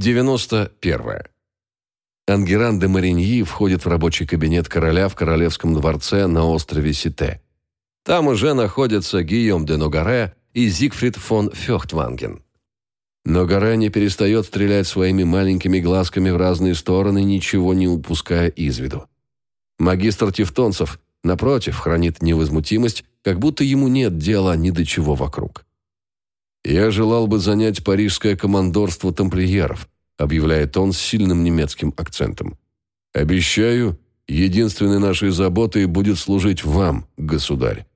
91. Ангеран де Мариньи входит в рабочий кабинет короля в королевском дворце на острове Сите. Там уже находятся Гийом де Ногаре и Зигфрид фон Фехтванген. Ногаре не перестает стрелять своими маленькими глазками в разные стороны, ничего не упуская из виду. Магистр Тевтонцев, напротив, хранит невозмутимость, как будто ему нет дела ни до чего вокруг. «Я желал бы занять парижское командорство тамплиеров», объявляет он с сильным немецким акцентом. «Обещаю, единственной нашей заботой будет служить вам, государь.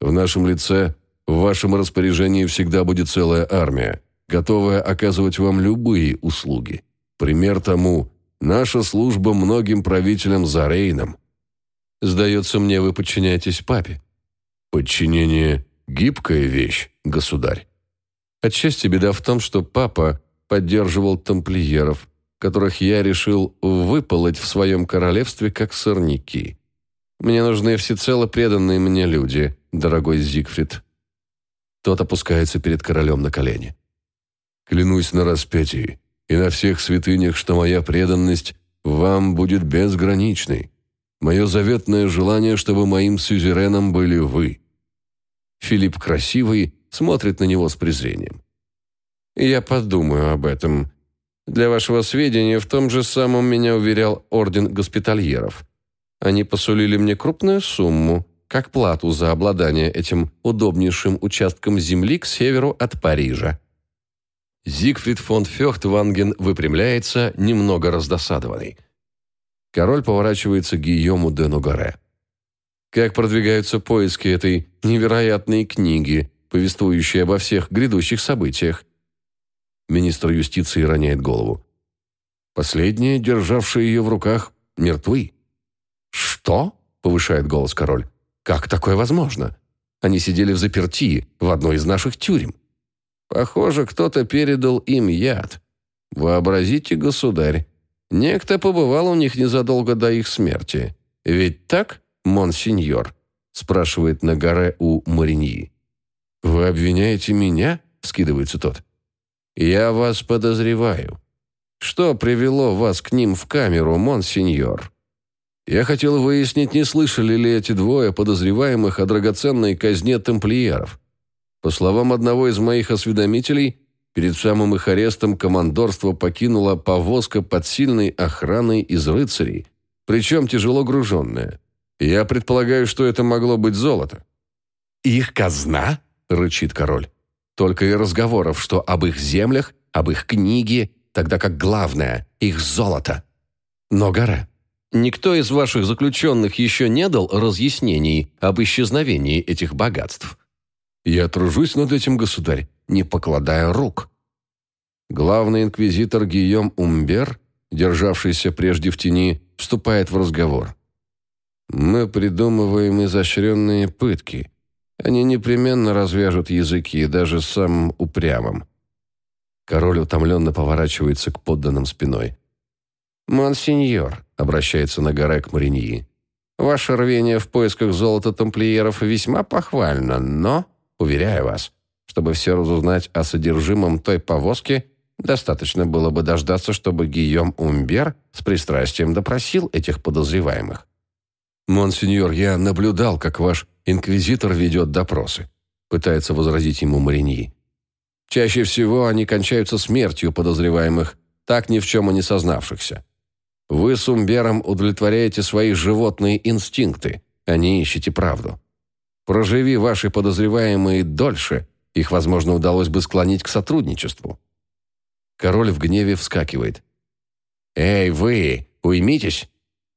В нашем лице, в вашем распоряжении всегда будет целая армия, готовая оказывать вам любые услуги. Пример тому – наша служба многим правителям за Рейном. Сдается мне, вы подчиняетесь папе. Подчинение – гибкая вещь, государь. Отчасти беда в том, что папа поддерживал тамплиеров, которых я решил выполоть в своем королевстве как сорняки. Мне нужны всецело преданные мне люди, дорогой Зигфрид. Тот опускается перед королем на колени. Клянусь на распятии и на всех святынях, что моя преданность вам будет безграничной. Мое заветное желание, чтобы моим сюзереном были вы. Филипп красивый смотрит на него с презрением. «Я подумаю об этом. Для вашего сведения, в том же самом меня уверял Орден Госпитальеров. Они посулили мне крупную сумму, как плату за обладание этим удобнейшим участком земли к северу от Парижа». Зигфрид фон Фехтванген выпрямляется, немного раздосадованный. Король поворачивается к Гийому де Нугаре. Как продвигаются поиски этой невероятной книги, повествующей обо всех грядущих событиях? Министр юстиции роняет голову. Последние, державшие ее в руках, мертвы. «Что?» – повышает голос король. «Как такое возможно? Они сидели в заперти в одной из наших тюрем. Похоже, кто-то передал им яд. Вообразите, государь, некто побывал у них незадолго до их смерти. Ведь так, монсеньор?» – спрашивает на горе у Мариньи. «Вы обвиняете меня?» – скидывается тот. «Я вас подозреваю. Что привело вас к ним в камеру, монсеньор?» «Я хотел выяснить, не слышали ли эти двое подозреваемых о драгоценной казне тамплиеров. По словам одного из моих осведомителей, перед самым их арестом командорство покинуло повозка под сильной охраной из рыцарей, причем тяжело груженная. Я предполагаю, что это могло быть золото». «Их казна?» – рычит король. Только и разговоров, что об их землях, об их книге, тогда как главное – их золото. Но гора. Никто из ваших заключенных еще не дал разъяснений об исчезновении этих богатств. Я тружусь над этим, государь, не покладая рук. Главный инквизитор Гийом Умбер, державшийся прежде в тени, вступает в разговор. Мы придумываем изощренные пытки – они непременно развяжут языки, даже самым упрямым. Король утомленно поворачивается к подданным спиной. «Монсеньор», — обращается на горе к Мариньи, «ваше рвение в поисках золота тамплиеров весьма похвально, но, уверяю вас, чтобы все разузнать о содержимом той повозки, достаточно было бы дождаться, чтобы Гийом Умбер с пристрастием допросил этих подозреваемых. «Монсеньор, я наблюдал, как ваш инквизитор ведет допросы», пытается возразить ему Мариньи. «Чаще всего они кончаются смертью подозреваемых, так ни в чем и не сознавшихся. Вы с Умбером удовлетворяете свои животные инстинкты, а не ищете правду. Проживи ваши подозреваемые дольше, их, возможно, удалось бы склонить к сотрудничеству». Король в гневе вскакивает. «Эй, вы, уймитесь!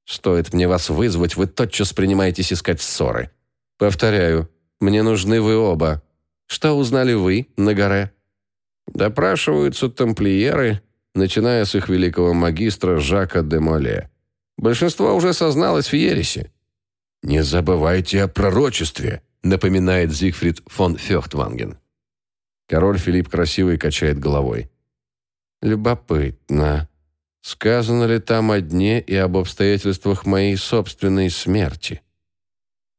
Стоит мне вас вызвать, вы тотчас принимаетесь искать ссоры. Повторяю, мне нужны вы оба. Что узнали вы на горе? Допрашиваются тамплиеры, начиная с их великого магистра Жака де Моле. Большинство уже созналось в ересе. «Не забывайте о пророчестве», напоминает Зигфрид фон Фехтванген. Король Филипп красивый качает головой. «Любопытно. Сказано ли там о дне и об обстоятельствах моей собственной смерти?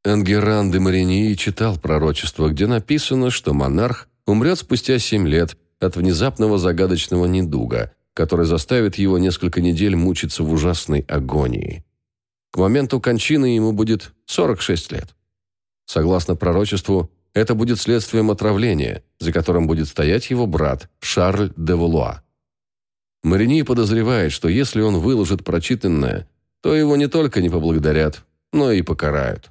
Ангеран де Мариньи читал пророчество, где написано, что монарх умрет спустя семь лет от внезапного загадочного недуга, который заставит его несколько недель мучиться в ужасной агонии. К моменту кончины ему будет 46 лет. Согласно пророчеству, это будет следствием отравления, за которым будет стоять его брат Шарль де Вулуа. Марини подозревает, что если он выложит прочитанное, то его не только не поблагодарят, но и покарают.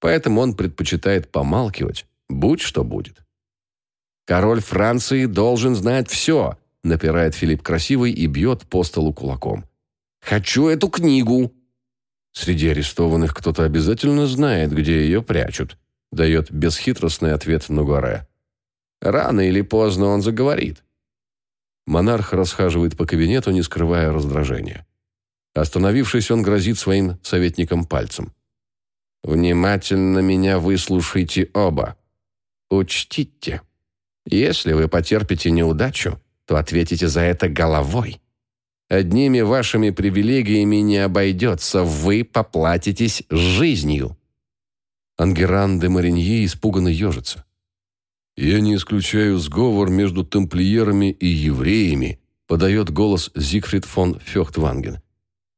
Поэтому он предпочитает помалкивать, будь что будет. «Король Франции должен знать все», – напирает Филипп Красивый и бьет по столу кулаком. «Хочу эту книгу!» Среди арестованных кто-то обязательно знает, где ее прячут, дает бесхитростный ответ Нугаре. Рано или поздно он заговорит. Монарх расхаживает по кабинету, не скрывая раздражения. Остановившись, он грозит своим советникам пальцем. «Внимательно меня выслушайте оба. Учтите, если вы потерпите неудачу, то ответите за это головой. Одними вашими привилегиями не обойдется, вы поплатитесь жизнью». Ангеран де Мариньи испуганно ежится. «Я не исключаю сговор между тамплиерами и евреями», подает голос Зигфрид фон Фехтванген.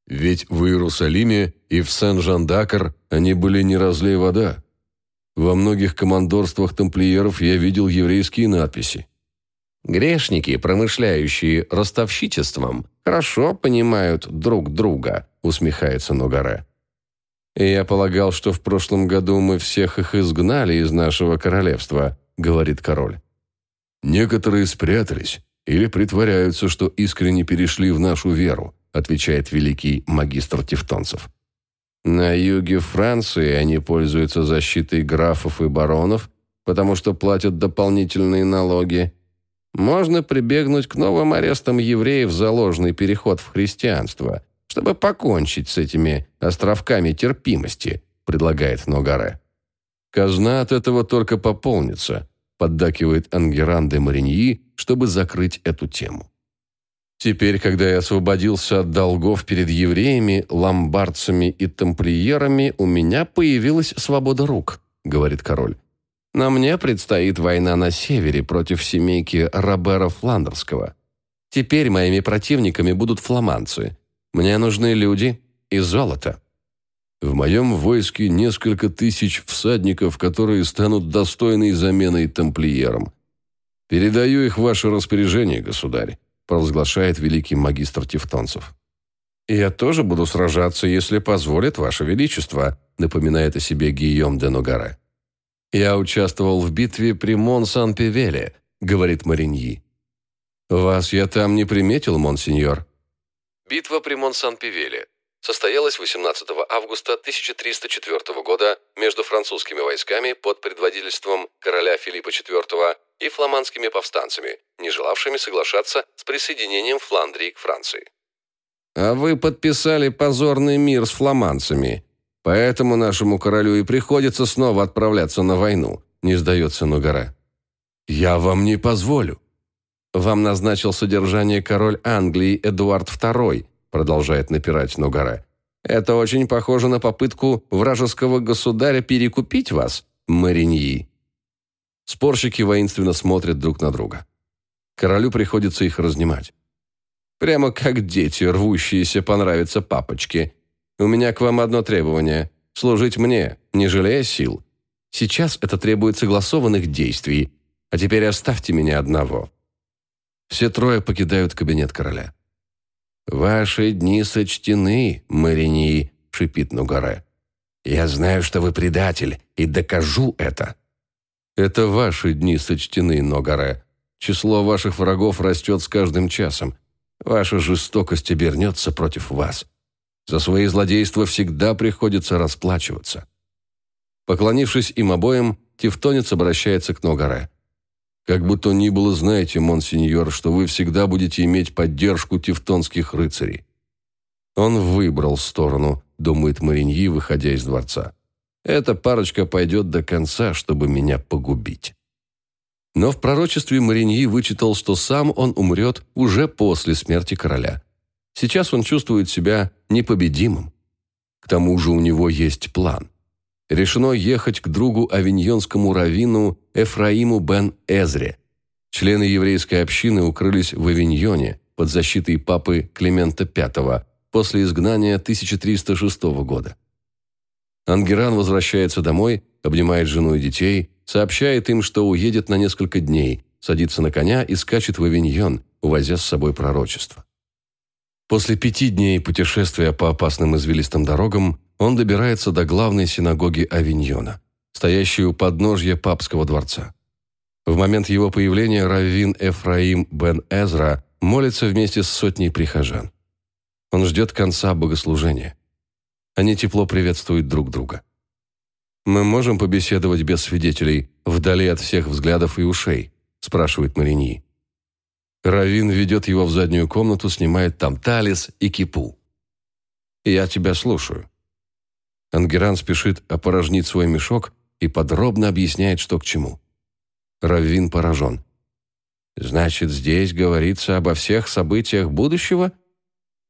«Ведь в Иерусалиме и в Сен-Жан-Дакар они были не разлей вода. Во многих командорствах тамплиеров я видел еврейские надписи. Грешники, промышляющие ростовщичеством, хорошо понимают друг друга, усмехается Ногаре. «Я полагал, что в прошлом году мы всех их изгнали из нашего королевства», — говорит король. «Некоторые спрятались или притворяются, что искренне перешли в нашу веру», отвечает великий магистр тевтонцев. На юге Франции они пользуются защитой графов и баронов, потому что платят дополнительные налоги. Можно прибегнуть к новым арестам евреев за ложный переход в христианство, чтобы покончить с этими островками терпимости, предлагает Ногаре. Казна от этого только пополнится, поддакивает Ангеран де Мариньи, чтобы закрыть эту тему. Теперь, когда я освободился от долгов перед евреями, ломбардцами и тамплиерами, у меня появилась свобода рук, говорит король. На мне предстоит война на севере против семейки Робера Фландерского. Теперь моими противниками будут фламандцы, мне нужны люди и золото. В моем войске несколько тысяч всадников, которые станут достойной заменой тамплиерам. Передаю их в ваше распоряжение, государь, провозглашает великий магистр тевтонцев. «Я тоже буду сражаться, если позволит ваше величество», напоминает о себе Гийом де Ногаре. «Я участвовал в битве при Мон-Сан-Певеле», говорит Мариньи. «Вас я там не приметил, монсеньор», Битва при Монсан-Пивеле состоялась 18 августа 1304 года между французскими войсками под предводительством короля Филиппа IV и фламандскими повстанцами, не желавшими соглашаться с присоединением Фландрии к Франции. «А вы подписали позорный мир с фламандцами, поэтому нашему королю и приходится снова отправляться на войну», не сдается Нугара. «Я вам не позволю», «Вам назначил содержание король Англии Эдуард II», продолжает напирать Нугаре. «Это очень похоже на попытку вражеского государя перекупить вас, Мариньи». Спорщики воинственно смотрят друг на друга. Королю приходится их разнимать. «Прямо как дети, рвущиеся понравиться папочке. У меня к вам одно требование – служить мне, не жалея сил. Сейчас это требует согласованных действий, а теперь оставьте меня одного». Все трое покидают кабинет короля. «Ваши дни сочтены, Марини», — шипит Нугаре. «Я знаю, что вы предатель, и докажу это». «Это ваши дни сочтены, Ногаре. Число ваших врагов растет с каждым часом. Ваша жестокость обернется против вас. За свои злодейства всегда приходится расплачиваться». Поклонившись им обоим, Тевтонец обращается к Ногаре. Как бы то ни было, знаете, монсеньор, что вы всегда будете иметь поддержку тевтонских рыцарей. Он выбрал сторону, думает Мариньи, выходя из дворца. Эта парочка пойдет до конца, чтобы меня погубить. Но в пророчестве Мариньи вычитал, что сам он умрет уже после смерти короля. Сейчас он чувствует себя непобедимым. К тому же у него есть план решено ехать к другу авиньонскому раввину Эфраиму бен Эзре. Члены еврейской общины укрылись в Авиньоне, под защитой папы Климента V после изгнания 1306 года. Ангеран возвращается домой, обнимает жену и детей, сообщает им, что уедет на несколько дней, садится на коня и скачет в Авиньон, увозя с собой пророчество. После пяти дней путешествия по опасным извилистым дорогам он добирается до главной синагоги Авиньона, стоящей у подножья папского дворца. В момент его появления раввин Эфраим бен Эзра молится вместе с сотней прихожан. Он ждет конца богослужения. Они тепло приветствуют друг друга. «Мы можем побеседовать без свидетелей, вдали от всех взглядов и ушей?» – спрашивает Марини. Равин ведет его в заднюю комнату, снимает там талис и кипу. «Я тебя слушаю». Ангеран спешит опорожнить свой мешок и подробно объясняет, что к чему. Раввин поражен. «Значит, здесь говорится обо всех событиях будущего?»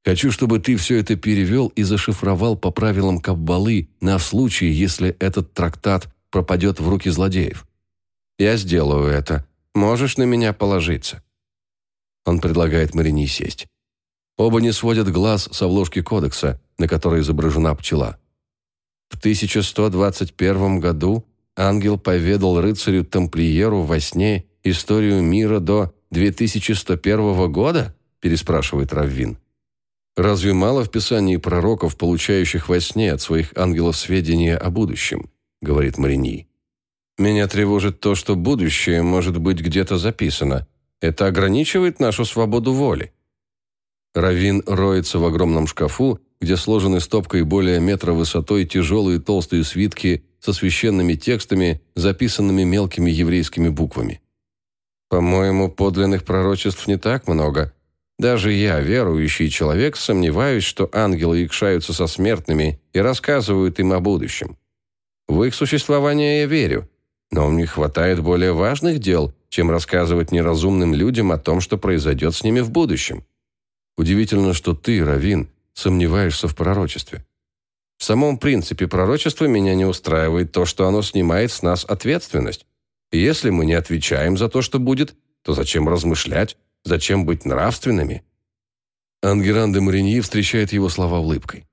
Хочу, чтобы ты все это перевел и зашифровал по правилам Каббалы на случай, если этот трактат пропадет в руки злодеев. Я сделаю это. Можешь на меня положиться». Он предлагает Марине сесть. Оба не сводят глаз с обложки кодекса, на которой изображена пчела. В 1121 году ангел поведал рыцарю-тамплиеру во сне историю мира до 2101 года, переспрашивает Раввин. Разве мало в Писании пророков, получающих во сне от своих ангелов сведения о будущем? Говорит Марини. Меня тревожит то, что будущее может быть где-то записано. Это ограничивает нашу свободу воли. Равин роется в огромном шкафу, где сложены стопкой более метра высотой тяжелые толстые свитки со священными текстами, записанными мелкими еврейскими буквами. По-моему, подлинных пророчеств не так много, даже я, верующий человек, сомневаюсь, что ангелы якшаются со смертными и рассказывают им о будущем. В их существование я верю, но мне хватает более важных дел, чем рассказывать неразумным людям о том, что произойдет с ними в будущем. Удивительно, что ты, Равин, сомневаешься в пророчестве. В самом принципе пророчества меня не устраивает то, что оно снимает с нас ответственность. И если мы не отвечаем за то, что будет, то зачем размышлять, Зачем быть нравственными? Ангеран де Мариньи встречает его слова улыбкой.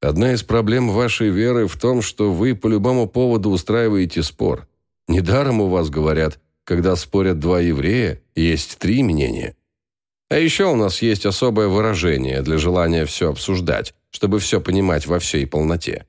Одна из проблем вашей веры в том, что вы по любому поводу устраиваете спор. Недаром у вас говорят, когда спорят два еврея, есть три мнения. А еще у нас есть особое выражение для желания все обсуждать, чтобы все понимать во всей полноте.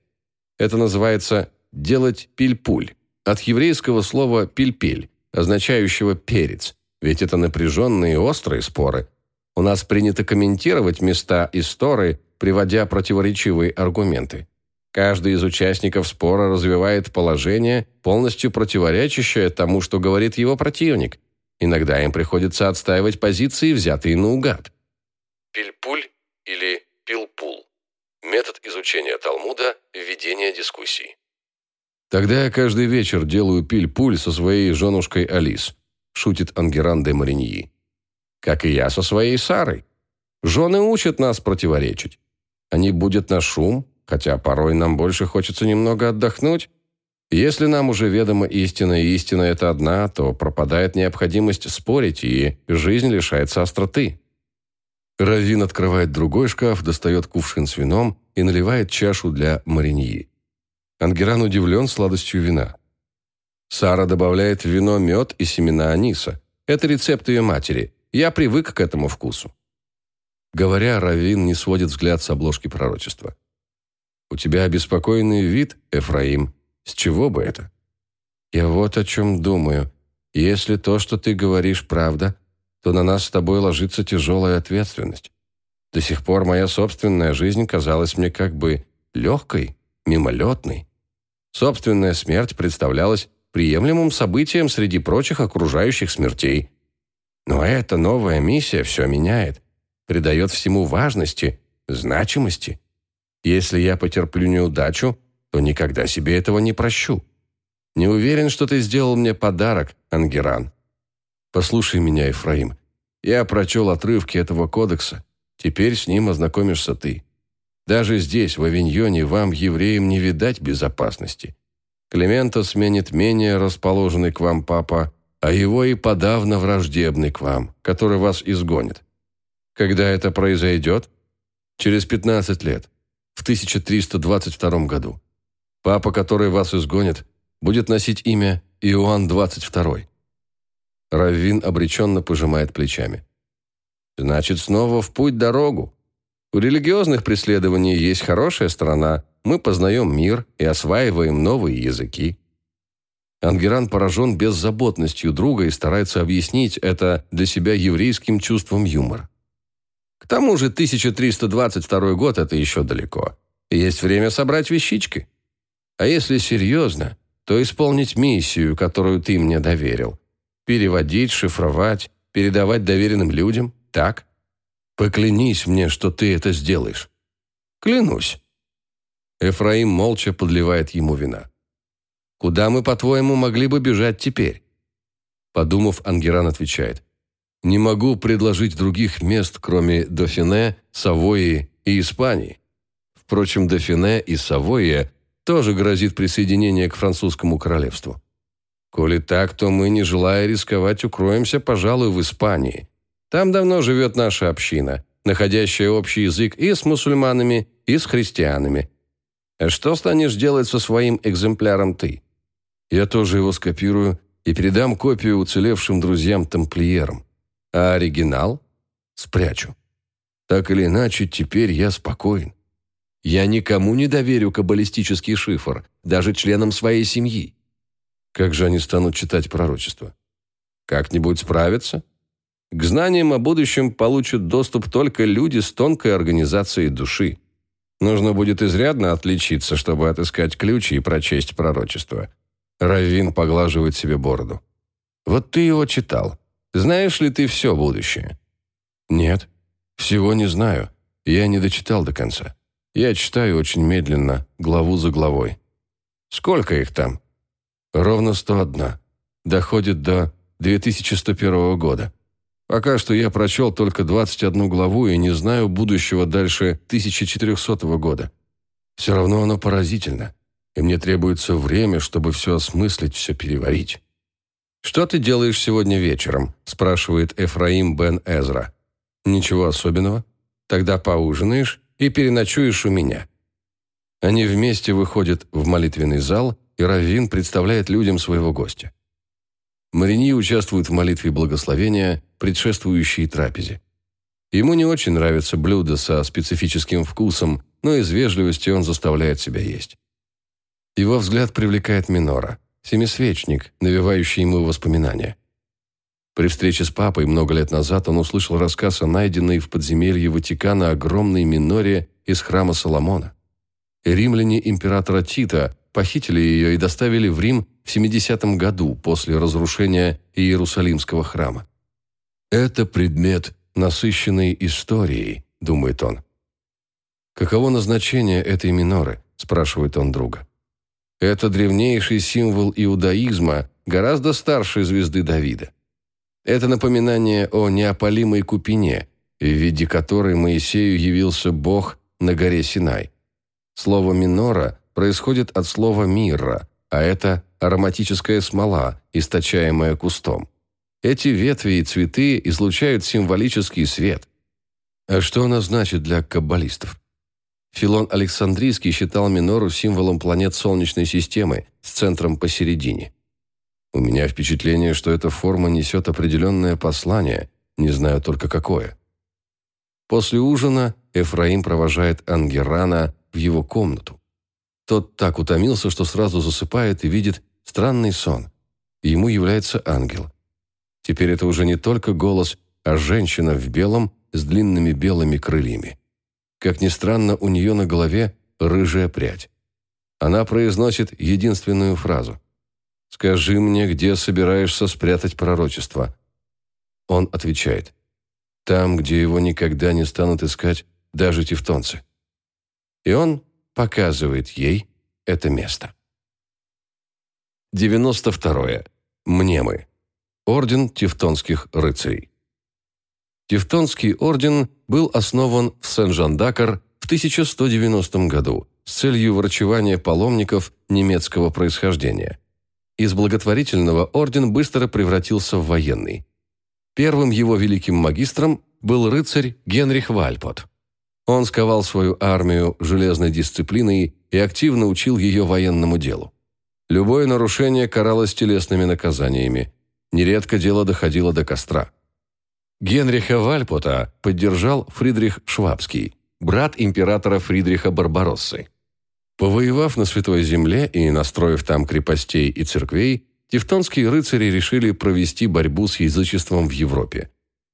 Это называется «делать пиль-пуль», от еврейского слова «пиль-пиль», означающего «перец», ведь это напряженные и острые споры. У нас принято комментировать места и сторы, приводя противоречивые аргументы. Каждый из участников спора развивает положение, полностью противоречащее тому, что говорит его противник. Иногда им приходится отстаивать позиции, взятые наугад. Пильпуль или пилпул. Метод изучения Талмуда, введение дискуссий. Тогда я каждый вечер делаю пиль-пуль со своей женушкой Алис шутит Ангеран де Мариньи. Как и я со своей Сарой. Жены учат нас противоречить. Они будут на шум, хотя порой нам больше хочется немного отдохнуть. Если нам уже ведома истина, и истина это одна, то пропадает необходимость спорить, и жизнь лишается остроты. Равин открывает другой шкаф, достает кувшин с вином и наливает чашу для Мариньи. Ангеран удивлен сладостью вина. Сара добавляет в вино мед и семена аниса. Это рецепт ее матери. Я привык к этому вкусу. Говоря, Равин не сводит взгляд с обложки пророчества. «У тебя обеспокоенный вид, Эфраим. С чего бы это?» «Я вот о чем думаю. Если то, что ты говоришь, правда, то на нас с тобой ложится тяжелая ответственность. До сих пор моя собственная жизнь казалась мне как бы легкой, мимолетной. Собственная смерть представлялась приемлемым событием среди прочих окружающих смертей. Но эта новая миссия все меняет, придает всему важности, значимости. Если я потерплю неудачу, то никогда себе этого не прощу. Не уверен, что ты сделал мне подарок, Ангеран. Послушай меня, Ефраим. Я прочел отрывки этого кодекса. Теперь с ним ознакомишься ты. Даже здесь, в Авиньоне, вам, евреям, не видать безопасности. Климента сменит менее расположенный к вам папа, а его и подавно враждебный к вам, который вас изгонит. Когда это произойдет? Через 15 лет, в 1322 году. Папа, который вас изгонит, будет носить имя Иоанн XXII. Раввин обреченно пожимает плечами. Значит, снова в путь-дорогу. У религиозных преследований есть хорошая сторона. Мы познаем мир и осваиваем новые языки. Ангеран поражен беззаботностью друга и старается объяснить это для себя еврейским чувством юмора. К тому же 1322 год – это еще далеко. Есть время собрать вещички. А если серьезно, то исполнить миссию, которую ты мне доверил. Переводить, шифровать, передавать доверенным людям. Так? Поклянись мне, что ты это сделаешь. Клянусь. Эфраим молча подливает ему вина. Куда мы, по-твоему, могли бы бежать теперь? Подумав, Ангеран отвечает. Не могу предложить других мест, кроме Дофине, Савойи и Испании. Впрочем, Дофине и Савойя тоже грозит присоединение к французскому королевству. Коли так, то мы, не желая рисковать, укроемся, пожалуй, в Испании. Там давно живет наша община, находящая общий язык и с мусульманами, и с христианами. Что станешь делать со своим экземпляром ты? Я тоже его скопирую и передам копию уцелевшим друзьям-тамплиерам. А оригинал спрячу. Так или иначе, теперь я спокоен. Я никому не доверю каббалистический шифр, даже членам своей семьи. Как же они станут читать пророчество? Как-нибудь справятся? К знаниям о будущем получат доступ только люди с тонкой организацией души. Нужно будет изрядно отличиться, чтобы отыскать ключи и прочесть пророчество. Раввин поглаживает себе бороду. Вот ты его читал. Знаешь ли ты все будущее? Нет, всего не знаю. Я не дочитал до конца. Я читаю очень медленно, главу за главой. Сколько их там? Ровно 101. Доходит до 2101 года. Пока что я прочел только 21 главу и не знаю будущего дальше 1400 года. Все равно оно поразительно, и мне требуется время, чтобы все осмыслить, все переварить. «Что ты делаешь сегодня вечером?» – спрашивает Эфраим бен Эзра. «Ничего особенного. Тогда поужинаешь и переночуешь у меня». Они вместе выходят в молитвенный зал, и Раввин представляет людям своего гостя. Марини участвует в молитве благословения, предшествующей трапезе. Ему не очень нравятся блюда со специфическим вкусом, но из вежливости он заставляет себя есть. Его взгляд привлекает Минора, семисвечник, навевающий ему воспоминания. При встрече с папой много лет назад он услышал рассказ о найденной в подземелье Ватикана огромной миноре из храма Соломона. Римляне императора Тита похитили ее и доставили в Рим в 70 году после разрушения Иерусалимского храма. «Это предмет насыщенной историей», – думает он. «Каково назначение этой миноры?» – спрашивает он друга. «Это древнейший символ иудаизма, гораздо старше звезды Давида. Это напоминание о неопалимой купине, в виде которой Моисею явился Бог на горе Синай. Слово «минора» происходит от слова «мирра», а это ароматическая смола, источаемая кустом. Эти ветви и цветы излучают символический свет. А что она значит для каббалистов? Филон Александрийский считал минору символом планет Солнечной системы с центром посередине. У меня впечатление, что эта форма несет определенное послание, не знаю только какое. После ужина Эфраим провожает Ангерана в его комнату. Тот так утомился, что сразу засыпает и видит странный сон. ему является ангел. Теперь это уже не только голос, а женщина в белом с длинными белыми крыльями. Как ни странно, у нее на голове рыжая прядь. Она произносит единственную фразу – Скажи мне, где собираешься спрятать пророчество?» Он отвечает, «Там, где его никогда не станут искать даже тевтонцы». И он показывает ей это место. 92. Мнемы. Орден Тевтонских рыцарей. Тевтонский орден был основан в Сен-Жан-Дакар в 1190 году с целью врачевания паломников немецкого происхождения – из благотворительного орден быстро превратился в военный. Первым его великим магистром был рыцарь Генрих Вальпот. Он сковал свою армию железной дисциплиной и активно учил ее военному делу. Любое нарушение каралось телесными наказаниями. Нередко дело доходило до костра. Генриха Вальпота поддержал Фридрих Швабский, брат императора Фридриха Барбароссы. Повоевав на Святой Земле и настроив там крепостей и церквей, тевтонские рыцари решили провести борьбу с язычеством в Европе.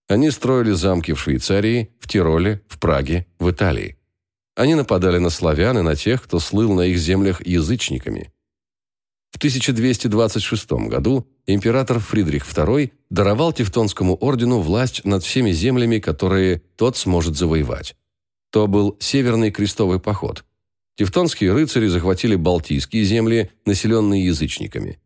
Они строили замки в Швейцарии, в Тироле, в Праге, в Италии. Они нападали на славян и на тех, кто слыл на их землях язычниками. В 1226 году император Фридрих II даровал Тевтонскому ордену власть над всеми землями, которые тот сможет завоевать. То был Северный крестовый поход – Тевтонские рыцари захватили Балтийские земли, населенные язычниками.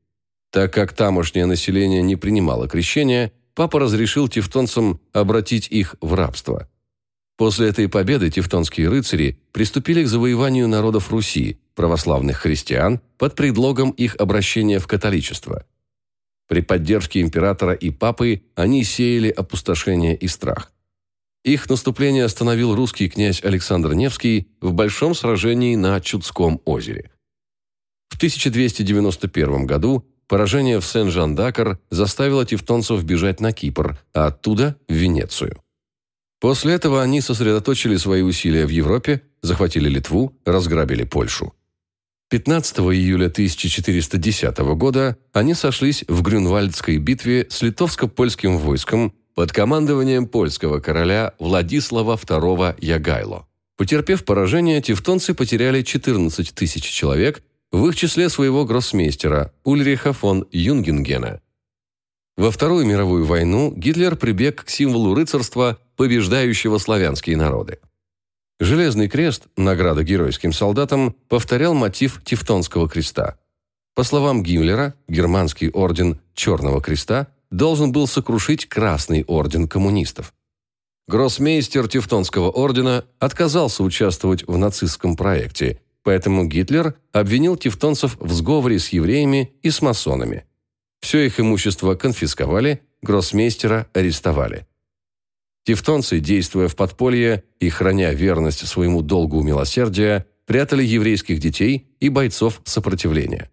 Так как тамошнее население не принимало крещения, папа разрешил тевтонцам обратить их в рабство. После этой победы тевтонские рыцари приступили к завоеванию народов Руси, православных христиан, под предлогом их обращения в католичество. При поддержке императора и папы они сеяли опустошение и страх. Их наступление остановил русский князь Александр Невский в большом сражении на Чудском озере. В 1291 году поражение в Сен-Жан-Дакар заставило тевтонцев бежать на Кипр, а оттуда – в Венецию. После этого они сосредоточили свои усилия в Европе, захватили Литву, разграбили Польшу. 15 июля 1410 года они сошлись в Грюнвальдской битве с литовско-польским войском под командованием польского короля Владислава II Ягайло. Потерпев поражение, тевтонцы потеряли 14 тысяч человек, в их числе своего гроссмейстера Ульриха фон Юнгенгена. Во Вторую мировую войну Гитлер прибег к символу рыцарства, побеждающего славянские народы. Железный крест, награда геройским солдатам, повторял мотив Тевтонского креста. По словам Гиммлера, германский орден Черного креста должен был сокрушить Красный орден коммунистов. Гроссмейстер Тевтонского ордена отказался участвовать в нацистском проекте, поэтому Гитлер обвинил тевтонцев в сговоре с евреями и с масонами. Все их имущество конфисковали, гроссмейстера арестовали. Тевтонцы, действуя в подполье и храня верность своему долгу милосердия, прятали еврейских детей и бойцов сопротивления.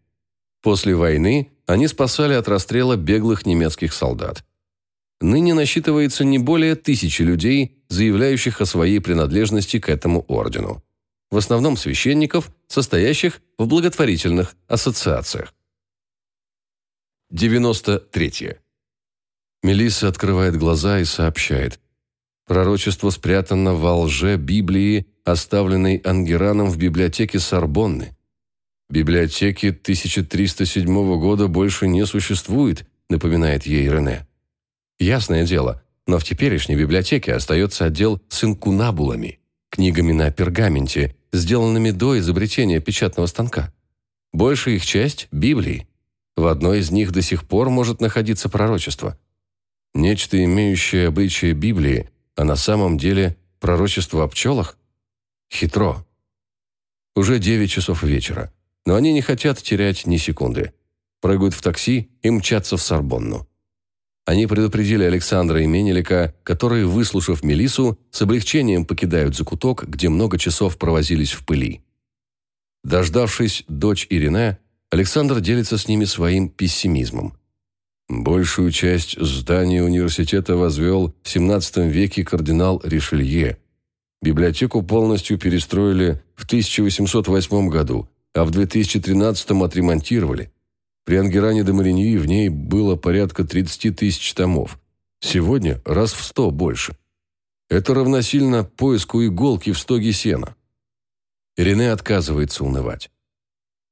После войны они спасали от расстрела беглых немецких солдат. Ныне насчитывается не более тысячи людей, заявляющих о своей принадлежности к этому ордену. В основном священников, состоящих в благотворительных ассоциациях. 93. Мелисса открывает глаза и сообщает. Пророчество спрятано во лже Библии, оставленной Ангераном в библиотеке Сорбонны. «Библиотеки 1307 года больше не существует», напоминает ей Рене. Ясное дело, но в теперешней библиотеке остается отдел с инкунабулами, книгами на пергаменте, сделанными до изобретения печатного станка. Большая их часть – Библии. В одной из них до сих пор может находиться пророчество. Нечто, имеющее обычаи Библии, а на самом деле пророчество о пчелах? Хитро. Уже 9 часов вечера но они не хотят терять ни секунды. Прыгают в такси и мчатся в Сорбонну. Они предупредили Александра и Менелика, которые, выслушав Мелису, с облегчением покидают закуток, где много часов провозились в пыли. Дождавшись дочь Ирине, Александр делится с ними своим пессимизмом. Большую часть здания университета возвел в XVII веке кардинал Ришелье. Библиотеку полностью перестроили в 1808 году, а в 2013-м отремонтировали. При Ангеране де Мариньи в ней было порядка 30 тысяч томов. Сегодня раз в сто больше. Это равносильно поиску иголки в стоге сена. Ирине отказывается унывать.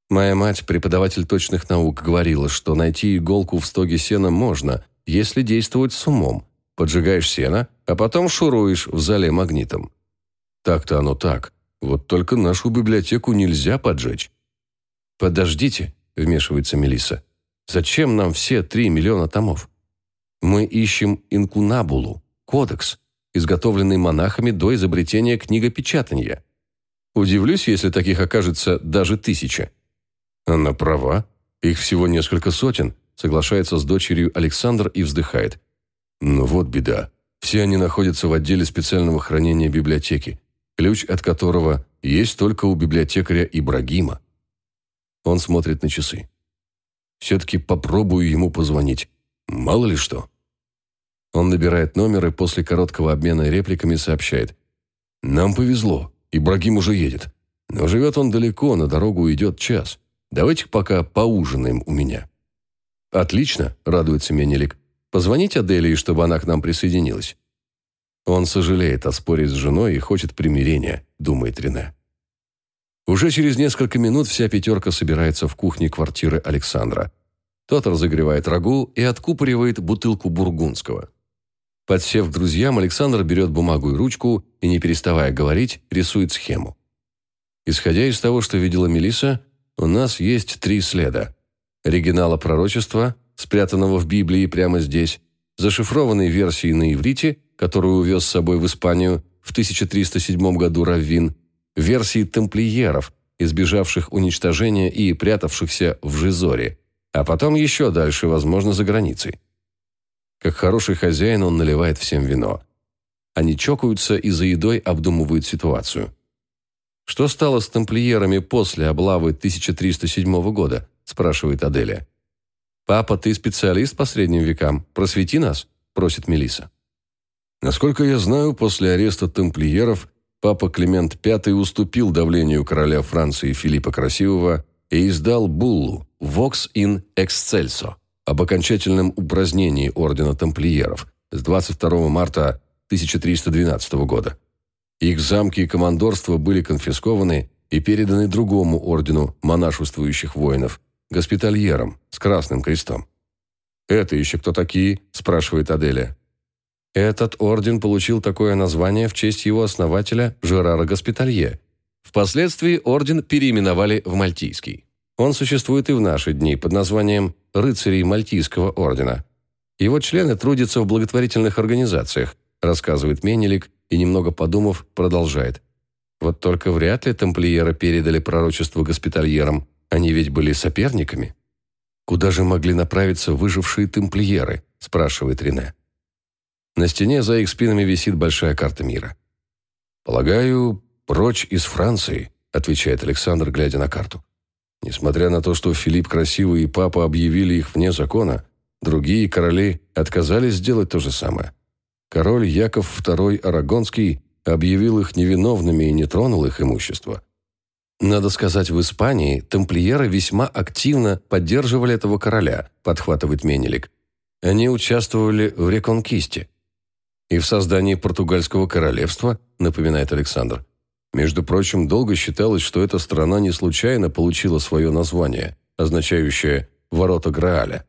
Моя мать, преподаватель точных наук, говорила, что найти иголку в стоге сена можно, если действовать с умом. Поджигаешь сено, а потом шуруешь в зале магнитом. Так-то оно так. Вот только нашу библиотеку нельзя поджечь. «Подождите», – вмешивается Мелисса. «Зачем нам все три миллиона томов? Мы ищем инкунабулу, кодекс, изготовленный монахами до изобретения книгопечатания. Удивлюсь, если таких окажется даже тысяча». Она права. Их всего несколько сотен, соглашается с дочерью Александр и вздыхает. Но вот беда. Все они находятся в отделе специального хранения библиотеки, ключ от которого есть только у библиотекаря Ибрагима. Он смотрит на часы. Все-таки попробую ему позвонить. Мало ли что. Он набирает номер и после короткого обмена репликами сообщает. «Нам повезло. Ибрагим уже едет. Но живет он далеко, на дорогу идет час. Давайте пока поужинаем у меня». «Отлично», — радуется Менелик. «Позвонить Аделии, чтобы она к нам присоединилась». Он сожалеет о споре с женой и хочет примирения, думает Рене. Уже через несколько минут вся пятерка собирается в кухне квартиры Александра. Тот разогревает рагу и откупоривает бутылку бургундского. Подсев к друзьям, Александр берет бумагу и ручку и, не переставая говорить, рисует схему. Исходя из того, что видела Мелиса, у нас есть три следа. Оригинала пророчества, спрятанного в Библии прямо здесь, зашифрованной версии на иврите, которую увез с собой в Испанию в 1307 году Раввин, версии тамплиеров, избежавших уничтожения и прятавшихся в Жизоре, а потом еще дальше, возможно, за границей. Как хороший хозяин он наливает всем вино. Они чокаются и за едой обдумывают ситуацию. «Что стало с тамплиерами после облавы 1307 года?» – спрашивает Аделия. «Папа, ты специалист по средним векам. Просвети нас», – просит Мелиса. Насколько я знаю, после ареста тамплиеров папа Климент V уступил давлению короля Франции Филиппа Красивого и издал буллу «Vox in excelso» об окончательном упразднении ордена тамплиеров с 22 марта 1312 года. Их замки и командорство были конфискованы и переданы другому ордену монашествующих воинов, госпитальерам с красным крестом. «Это еще кто такие?» – спрашивает Аделия. Этот орден получил такое название в честь его основателя Жерара Госпиталье. Впоследствии орден переименовали в Мальтийский. Он существует и в наши дни под названием «Рыцарей Мальтийского ордена». Его члены трудятся в благотворительных организациях, рассказывает Менелик и, немного подумав, продолжает. Вот только вряд ли тамплиеры передали пророчество госпитальерам, они ведь были соперниками. «Куда же могли направиться выжившие тамплиеры?» – спрашивает Рене. На стене за их спинами висит большая карта мира. «Полагаю, прочь из Франции», – отвечает Александр, глядя на карту. Несмотря на то, что Филипп Красивый и папа объявили их вне закона, другие короли отказались сделать то же самое. Король Яков II Арагонский объявил их невиновными и не тронул их имущество. Надо сказать, в Испании тамплиеры весьма активно поддерживали этого короля, подхватывает Менелик. Они участвовали в реконкисте. И в создании португальского королевства, напоминает Александр. Между прочим, долго считалось, что эта страна не случайно получила свое название, означающее «ворота Грааля».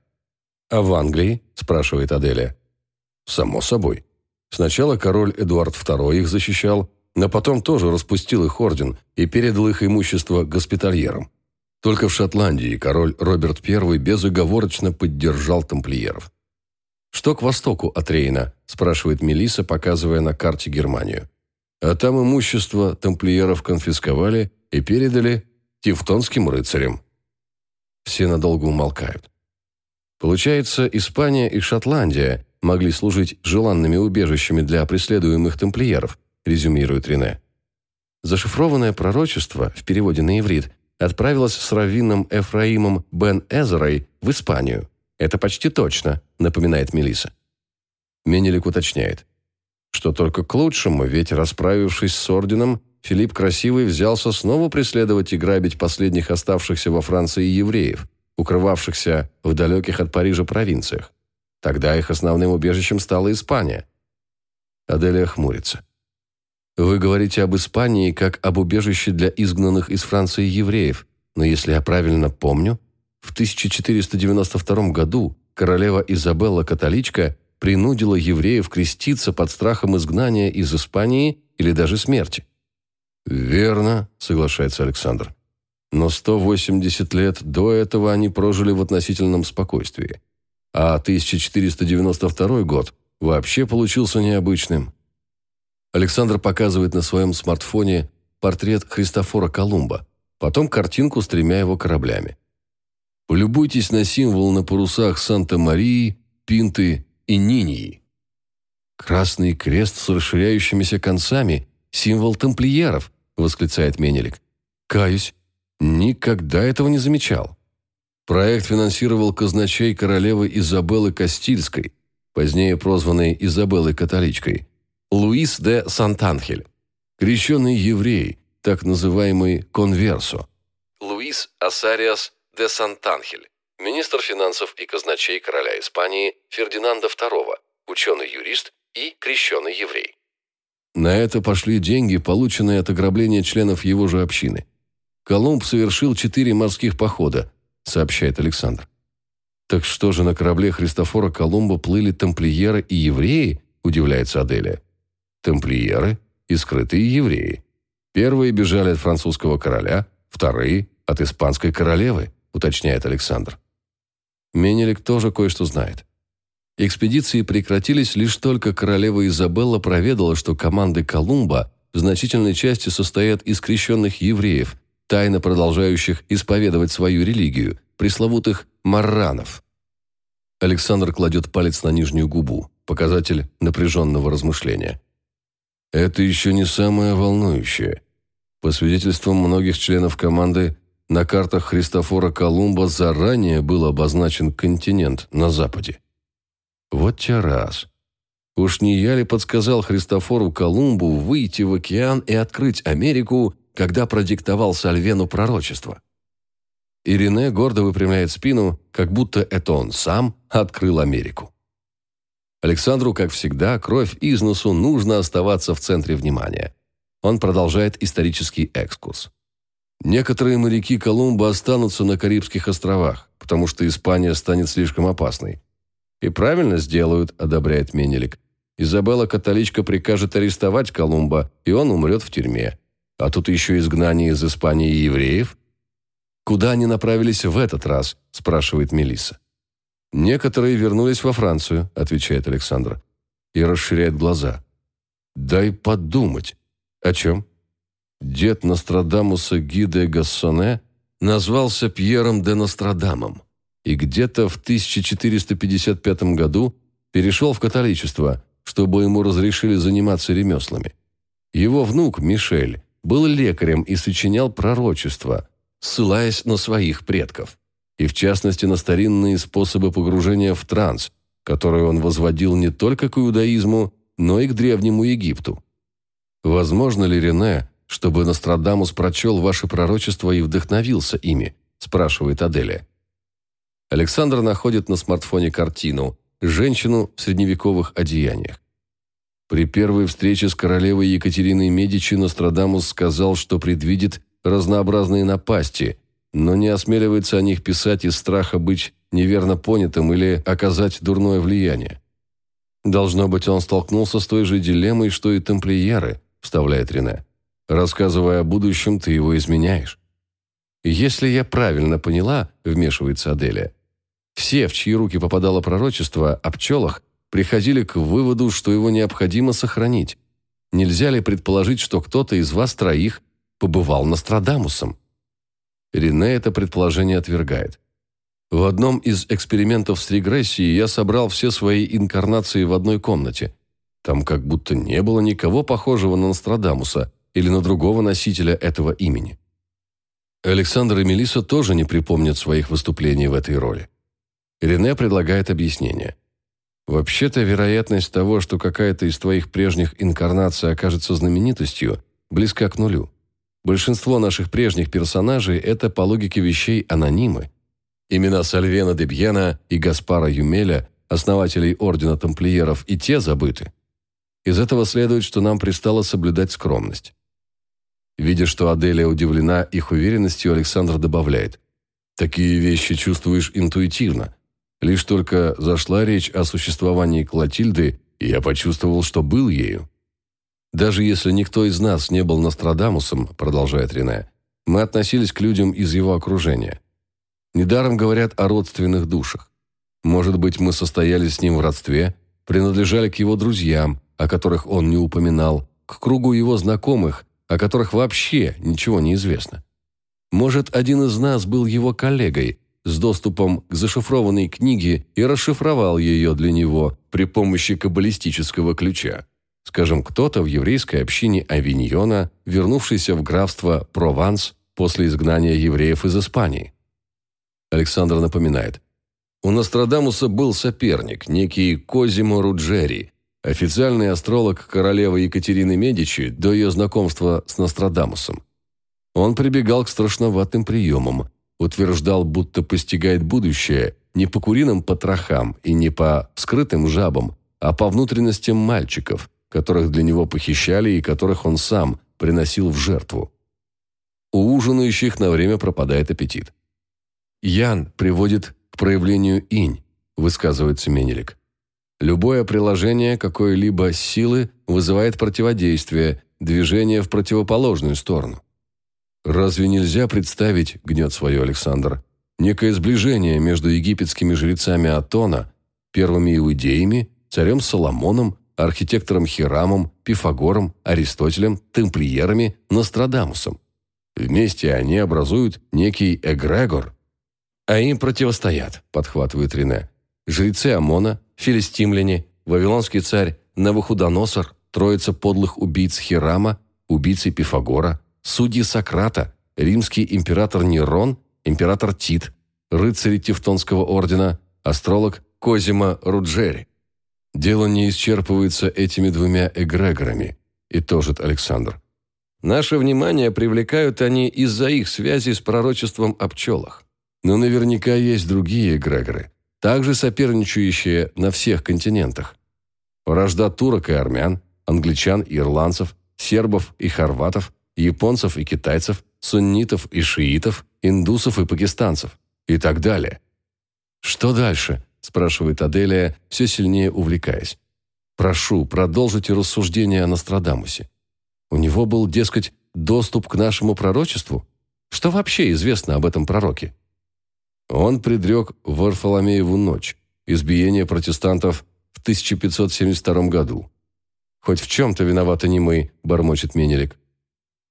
«А в Англии?» – спрашивает Аделия. «Само собой. Сначала король Эдуард II их защищал, но потом тоже распустил их орден и передал их имущество госпитальерам. Только в Шотландии король Роберт I безоговорочно поддержал тамплиеров. «Что к востоку от Рейна?» – спрашивает Мелиса, показывая на карте Германию а там имущество тамплиеров конфисковали и передали тевтонским рыцарям. Все надолго умолкают. Получается, Испания и Шотландия могли служить желанными убежищами для преследуемых тамплиеров, резюмирует Рене. Зашифрованное пророчество в переводе на иврит отправилось с раввином Эфраимом бен Эзерой в Испанию. Это почти точно, напоминает Мелиса. Менелик уточняет что только к лучшему, ведь, расправившись с орденом, Филипп Красивый взялся снова преследовать и грабить последних оставшихся во Франции евреев, укрывавшихся в далеких от Парижа провинциях. Тогда их основным убежищем стала Испания. Аделия хмурится. Вы говорите об Испании как об убежище для изгнанных из Франции евреев, но если я правильно помню, в 1492 году королева Изабелла Католичка принудила евреев креститься под страхом изгнания из Испании или даже смерти. «Верно», — соглашается Александр. «Но 180 лет до этого они прожили в относительном спокойствии. А 1492 год вообще получился необычным». Александр показывает на своем смартфоне портрет Христофора Колумба, потом картинку с тремя его кораблями. Полюбуйтесь на символ на парусах Санта-Марии, Пинты и Нинии. «Красный крест с расширяющимися концами – символ тамплиеров», – восклицает Менелик. «Каюсь, никогда этого не замечал». Проект финансировал казначей королевы Изабеллы Кастильской, позднее прозванной Изабеллой Католичкой, Луис де Сантанхель, крещенный еврей, так называемый конверсо. Луис Асариас де Сантанхель, министр финансов и казначей короля Испании Фердинанда II, ученый-юрист и крещенный еврей. На это пошли деньги, полученные от ограбления членов его же общины. Колумб совершил четыре морских похода, сообщает Александр. Так что же на корабле Христофора Колумба плыли тамплиеры и евреи, удивляется Аделия. Тамплиеры и скрытые евреи. Первые бежали от французского короля, вторые – от испанской королевы, уточняет Александр. Менелик тоже кое-что знает. Экспедиции прекратились лишь только королева Изабелла проведала, что команды Колумба в значительной части состоят из крещенных евреев, тайно продолжающих исповедовать свою религию, пресловутых марранов. Александр кладет палец на нижнюю губу, показатель напряженного размышления. Это еще не самое волнующее. По свидетельствам многих членов команды, на картах Христофора Колумба заранее был обозначен континент на западе. Вот те раз. Уж не я ли подсказал Христофору Колумбу выйти в океан и открыть Америку, когда продиктовал Сальвену пророчество? Ирине гордо выпрямляет спину, как будто это он сам открыл Америку. Александру, как всегда, кровь из носу нужно оставаться в центре внимания. Он продолжает исторический экскурс. Некоторые моряки Колумба останутся на Карибских островах, потому что Испания станет слишком опасной. И правильно сделают, одобряет Менелик. Изабелла католичка прикажет арестовать Колумба, и он умрет в тюрьме. А тут еще изгнание из Испании евреев. Куда они направились в этот раз, спрашивает Мелисса. Некоторые вернулись во Францию, отвечает Александр. И расширяет глаза. Дай подумать. О чем? Дед Нострадамуса Ги де Гассоне назвался Пьером де Нострадамом и где-то в 1455 году перешел в католичество, чтобы ему разрешили заниматься ремеслами. Его внук Мишель был лекарем и сочинял пророчества, ссылаясь на своих предков, и в частности на старинные способы погружения в транс, которые он возводил не только к иудаизму, но и к древнему Египту. Возможно ли, Рене, чтобы Нострадамус прочел ваши пророчества и вдохновился ими?» – спрашивает Аделия. Александр находит на смартфоне картину «Женщину в средневековых одеяниях». При первой встрече с королевой Екатериной Медичи Нострадамус сказал, что предвидит разнообразные напасти, но не осмеливается о них писать из страха быть неверно понятым или оказать дурное влияние. «Должно быть, он столкнулся с той же дилеммой, что и тамплиеры», – вставляет Рене. Рассказывая о будущем, ты его изменяешь. Если я правильно поняла, вмешивается Аделия, все, в чьи руки попадало пророчество о пчелах, приходили к выводу, что его необходимо сохранить. Нельзя ли предположить, что кто-то из вас троих побывал Нострадамусом? Рене это предположение отвергает. В одном из экспериментов с регрессией я собрал все свои инкарнации в одной комнате. Там как будто не было никого похожего на Нострадамуса, или на другого носителя этого имени. Александр и Мелисса тоже не припомнят своих выступлений в этой роли. Рене предлагает объяснение. Вообще-то вероятность того, что какая-то из твоих прежних инкарнаций окажется знаменитостью, близка к нулю. Большинство наших прежних персонажей – это, по логике вещей, анонимы. Имена Сальвена де Бьена и Гаспара Юмеля, основателей Ордена Тамплиеров, и те забыты. Из этого следует, что нам пристало соблюдать скромность. Видя, что Аделия удивлена их уверенностью, Александр добавляет. «Такие вещи чувствуешь интуитивно. Лишь только зашла речь о существовании Клотильды, и я почувствовал, что был ею». «Даже если никто из нас не был Нострадамусом», продолжает Рене, «мы относились к людям из его окружения. Недаром говорят о родственных душах. Может быть, мы состояли с ним в родстве, принадлежали к его друзьям, о которых он не упоминал, к кругу его знакомых, о которых вообще ничего не известно. Может, один из нас был его коллегой, с доступом к зашифрованной книге и расшифровал ее для него при помощи каббалистического ключа. Скажем, кто-то в еврейской общине Авиньона, вернувшийся в графство Прованс после изгнания евреев из Испании. Александр напоминает. У Нострадамуса был соперник, некий Козимо Руджери, официальный астролог королевы Екатерины Медичи до ее знакомства с Нострадамусом. Он прибегал к страшноватым приемам, утверждал, будто постигает будущее не по куриным потрохам и не по скрытым жабам, а по внутренностям мальчиков, которых для него похищали и которых он сам приносил в жертву. У ужинающих на время пропадает аппетит. Ян приводит к проявлению инь, высказывается Менелик. Любое приложение какой-либо силы вызывает противодействие, движение в противоположную сторону. Разве нельзя представить, гнет свое Александр, некое сближение между египетскими жрецами Атона, первыми иудеями, царем Соломоном, архитектором Хирамом, Пифагором, Аристотелем, тамплиерами, Нострадамусом? Вместе они образуют некий эгрегор. А им противостоят, подхватывает Рене, жрецы Амона, филистимляне, вавилонский царь Навуходоносор, троица подлых убийц Хирама, убийцы Пифагора, судьи Сократа, римский император Нерон, император Тит, рыцари Тевтонского ордена, астролог Козима Руджери. Дело не исчерпывается этими двумя эгрегорами, итожит Александр. Наше внимание привлекают они из-за их связи с пророчеством о пчелах. Но наверняка есть другие эгрегоры, также соперничающие на всех континентах. Вражда турок и армян, англичан и ирландцев, сербов и хорватов – японцев и китайцев, суннитов и шиитов, индусов и пакистанцев и так далее. «Что дальше?» – спрашивает Аделия, все сильнее увлекаясь. «Прошу, продолжите рассуждение о Нострадамусе. У него был, дескать, доступ к нашему пророчеству? Что вообще известно об этом пророке?» Он предрек Варфоломееву ночь, избиение протестантов в 1572 году. «Хоть в чем-то виноваты не мы», – бормочет Менелик.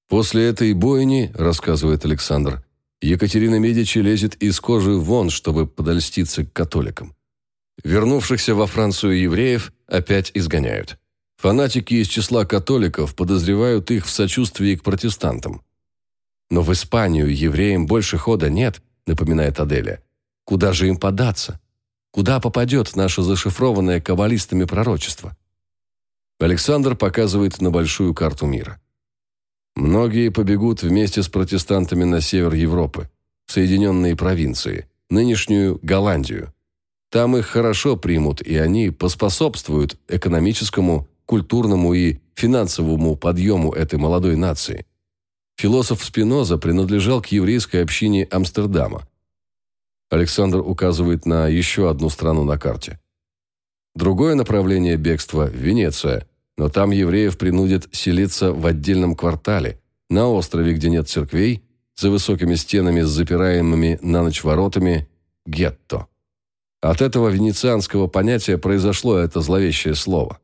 После этой бойни, рассказывает Александр, Екатерина Медичи лезет из кожи вон, чтобы подольститься к католикам. Вернувшихся во Францию евреев опять изгоняют. Фанатики из числа католиков подозревают их в сочувствии к протестантам. Но в Испанию евреям больше хода нет, напоминает Аделя. Куда же им податься? Куда попадет наше зашифрованное каббалистами пророчество? Александр показывает на большую карту мира. Многие побегут вместе с протестантами на север Европы, Соединенные провинции, нынешнюю Голландию. Там их хорошо примут, и они поспособствуют экономическому, культурному и финансовому подъему этой молодой нации. Философ Спиноза принадлежал к еврейской общине Амстердама. Александр указывает на еще одну страну на карте. Другое направление бегства – Венеция – но там евреев принудят селиться в отдельном квартале, на острове, где нет церквей, за высокими стенами с запираемыми на ночь воротами – гетто. От этого венецианского понятия произошло это зловещее слово.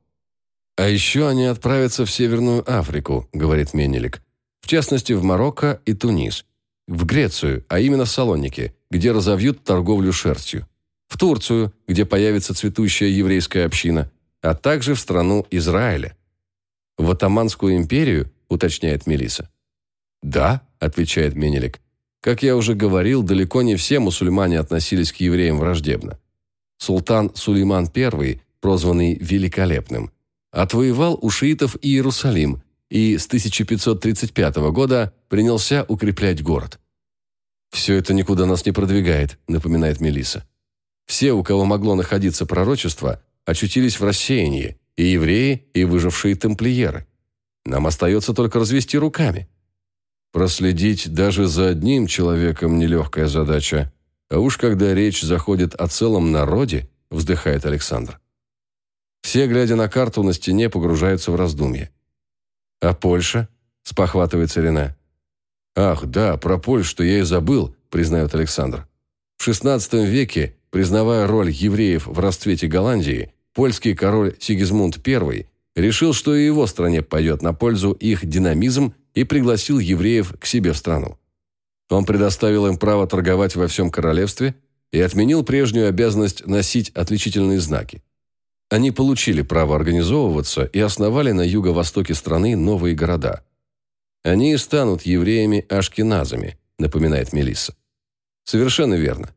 «А еще они отправятся в Северную Африку», – говорит Менелик. «В частности, в Марокко и Тунис. В Грецию, а именно в Салоники, где разовьют торговлю шерстью. В Турцию, где появится цветущая еврейская община а также в страну Израиля. В Отоманскую империю, уточняет Мелиса. Да, отвечает Менелик. Как я уже говорил, далеко не все мусульмане относились к евреям враждебно. Султан Сулейман I, прозванный Великолепным, отвоевал у шиитов Иерусалим и с 1535 года принялся укреплять город. «Все это никуда нас не продвигает», напоминает Мелиса. Все, у кого могло находиться пророчество, очутились в рассеянии, и евреи, и выжившие тамплиеры. Нам остается только развести руками. Проследить даже за одним человеком нелегкая задача, а уж когда речь заходит о целом народе, вздыхает Александр. Все, глядя на карту на стене, погружаются в раздумье. «А Польша?» – спохватывается Рене. «Ах, да, про Польшу я и забыл», – признает Александр. В XVI веке, признавая роль евреев в расцвете Голландии, польский король Сигизмунд I решил, что и его стране пойдет на пользу их динамизм и пригласил евреев к себе в страну. Он предоставил им право торговать во всем королевстве и отменил прежнюю обязанность носить отличительные знаки. Они получили право организовываться и основали на юго-востоке страны новые города. Они и станут евреями-ашкеназами, напоминает Мелисса. Совершенно верно.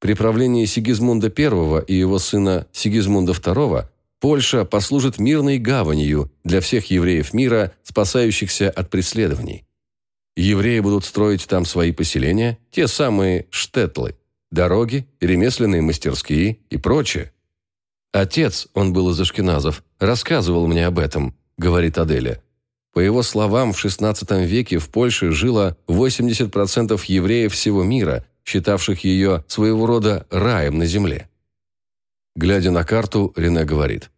При правлении Сигизмунда I и его сына Сигизмунда II Польша послужит мирной гаванью для всех евреев мира, спасающихся от преследований. Евреи будут строить там свои поселения, те самые штетлы, дороги, ремесленные мастерские и прочее. Отец, он был из Ашкеназов, рассказывал мне об этом, говорит Аделя. По его словам, в XVI веке в Польше жило 80% евреев всего мира, считавших ее своего рода раем на земле. Глядя на карту, Рене говорит.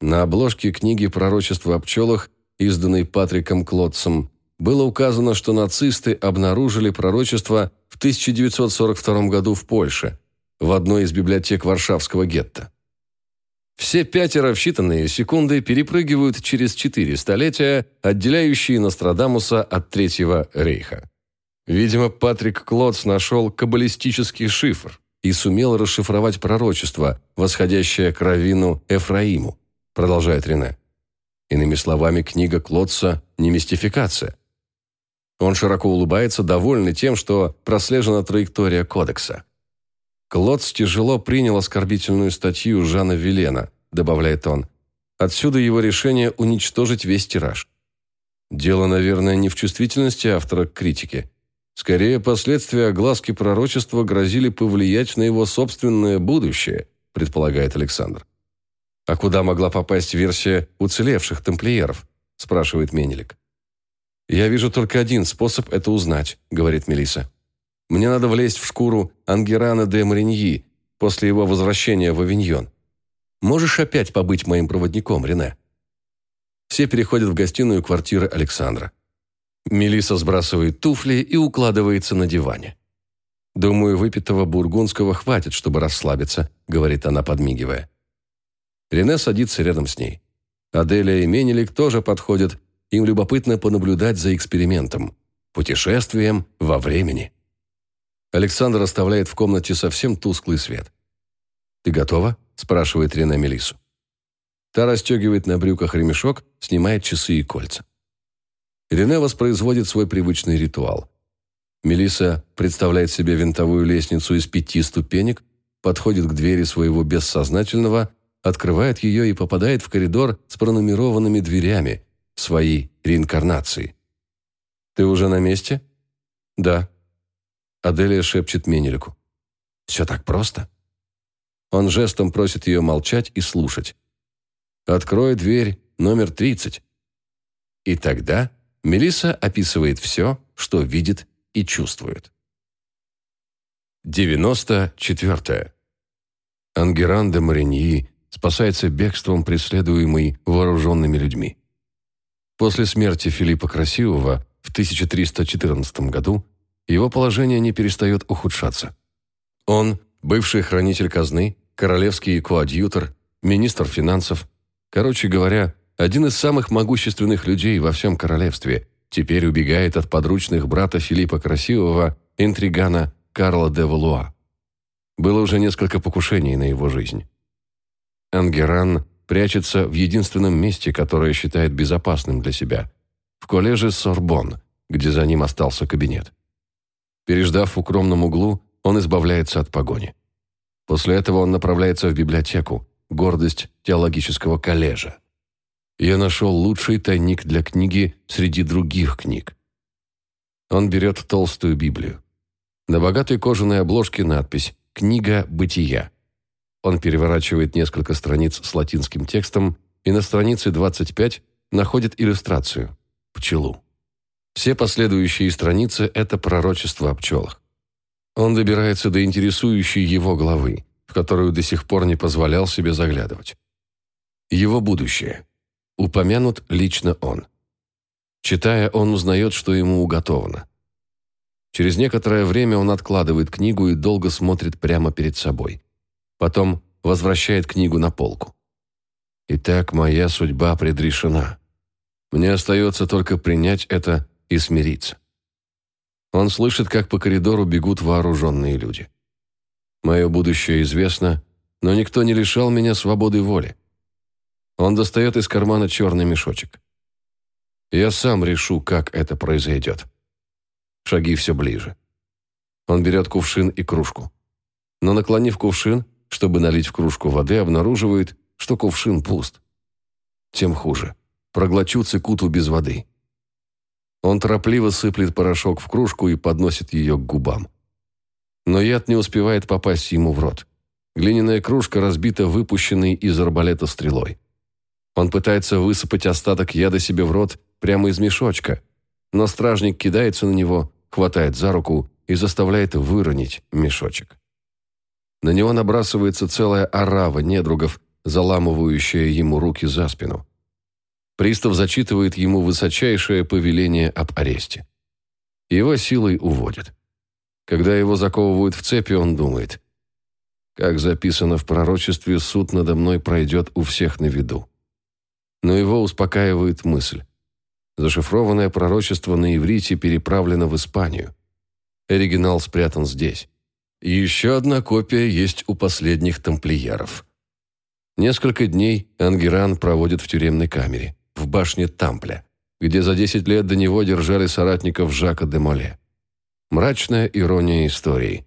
На обложке книги «Пророчество о пчелах», изданной Патриком Клотсом, было указано, что нацисты обнаружили пророчество в 1942 году в Польше, в одной из библиотек Варшавского гетто. Все пятеро в считанные секунды перепрыгивают через четыре столетия, отделяющие Нострадамуса от Третьего Рейха. Видимо, Патрик Клотс нашел каббалистический шифр и сумел расшифровать пророчество, восходящее к раввину Эфраиму, продолжает Рене. Иными словами, книга Клотса – не мистификация. Он широко улыбается, довольный тем, что прослежена траектория кодекса. Клодс тяжело принял оскорбительную статью Жана Вилена, добавляет он. Отсюда его решение уничтожить весь тираж. Дело, наверное, не в чувствительности автора к критике. Скорее, последствия огласки пророчества грозили повлиять на его собственное будущее, предполагает Александр. А куда могла попасть версия уцелевших тамплиеров? спрашивает Менелик. «Я вижу только один способ это узнать», — говорит Мелиса. «Мне надо влезть в шкуру Ангерана де Мариньи после его возвращения в Авиньон. Можешь опять побыть моим проводником, Рене?» Все переходят в гостиную квартиры Александра. Мелиса сбрасывает туфли и укладывается на диване. «Думаю, выпитого бургундского хватит, чтобы расслабиться», — говорит она, подмигивая. Рене садится рядом с ней. Аделия и Менелик тоже подходят им любопытно понаблюдать за экспериментом, путешествием во времени. Александр оставляет в комнате совсем тусклый свет. «Ты готова?» – спрашивает Рена Мелису. Та расстегивает на брюках ремешок, снимает часы и кольца. Рене воспроизводит свой привычный ритуал. Мелиса представляет себе винтовую лестницу из пяти ступенек, подходит к двери своего бессознательного, открывает ее и попадает в коридор с пронумерованными дверями, своей реинкарнации. «Ты уже на месте?» «Да». Аделия шепчет Менелику. «Все так просто?» Он жестом просит ее молчать и слушать. «Открой дверь номер 30». И тогда Мелиса описывает все, что видит и чувствует. 94. Ангеран де Мариньи спасается бегством, преследуемый вооруженными людьми. После смерти Филиппа Красивого в 1314 году его положение не перестает ухудшаться. Он – бывший хранитель казны, королевский коадьютор, министр финансов, короче говоря, один из самых могущественных людей во всем королевстве, теперь убегает от подручных брата Филиппа Красивого, интригана Карла де Валуа. Было уже несколько покушений на его жизнь. Ангеран прячется в единственном месте, которое считает безопасным для себя – в коллеже Сорбон, где за ним остался кабинет. Переждав в укромном углу, он избавляется от погони. После этого он направляется в библиотеку, гордость теологического коллежа. Я нашел лучший тайник для книги среди других книг. Он берет толстую Библию. На богатой кожаной обложке надпись «Книга бытия». Он переворачивает несколько страниц с латинским текстом и на странице 25 находит иллюстрацию – пчелу. Все последующие страницы – это пророчество о пчелах. Он добирается до интересующей его главы, в которую до сих пор не позволял себе заглядывать. Его будущее. Упомянут лично он. Читая, он узнает, что ему уготовано. Через некоторое время он откладывает книгу и долго смотрит прямо перед собой. Потом возвращает книгу на полку. Итак, моя судьба предрешена. Мне остается только принять это и смириться. Он слышит, как по коридору бегут вооруженные люди. Мое будущее известно, но никто не лишал меня свободы воли. Он достает из кармана черный мешочек. Я сам решу, как это произойдет. Шаги все ближе. Он берет кувшин и кружку. Но наклонив кувшин, чтобы налить в кружку воды, обнаруживает, что кувшин пуст. Тем хуже. Проглочу цикуту без воды. Он торопливо сыплет порошок в кружку и подносит ее к губам. Но яд не успевает попасть ему в рот. Глиняная кружка разбита выпущенной из арбалета стрелой. Он пытается высыпать остаток яда себе в рот прямо из мешочка, но стражник кидается на него, хватает за руку и заставляет выронить мешочек. На него набрасывается целая орава недругов, заламывающая ему руки за спину. Пристав зачитывает ему высочайшее повеление об аресте. Его силой уводят. Когда его заковывают в цепи, он думает, как записано в пророчестве, суд надо мной пройдет у всех на виду. Но его успокаивает мысль. Зашифрованное пророчество на иврите переправлено в Испанию. Оригинал спрятан здесь. еще одна копия есть у последних тамплиеров. Несколько дней Ангеран проводит в тюремной камере в башне Тампля, где за 10 лет до него держали соратников Жака де Моле. Мрачная ирония истории.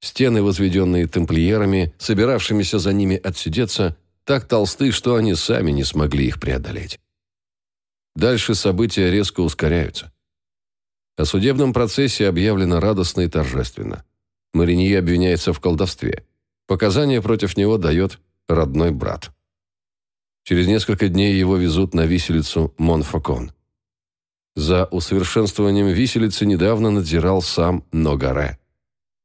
Стены, возведенные тамплиерами, собиравшимися за ними отсидеться, так толсты, что они сами не смогли их преодолеть. Дальше события резко ускоряются. О судебном процессе объявлено радостно и торжественно. Мариньи обвиняется в колдовстве. Показания против него дает родной брат. Через несколько дней его везут на виселицу Монфакон. За усовершенствованием виселицы недавно надзирал сам Ногаре.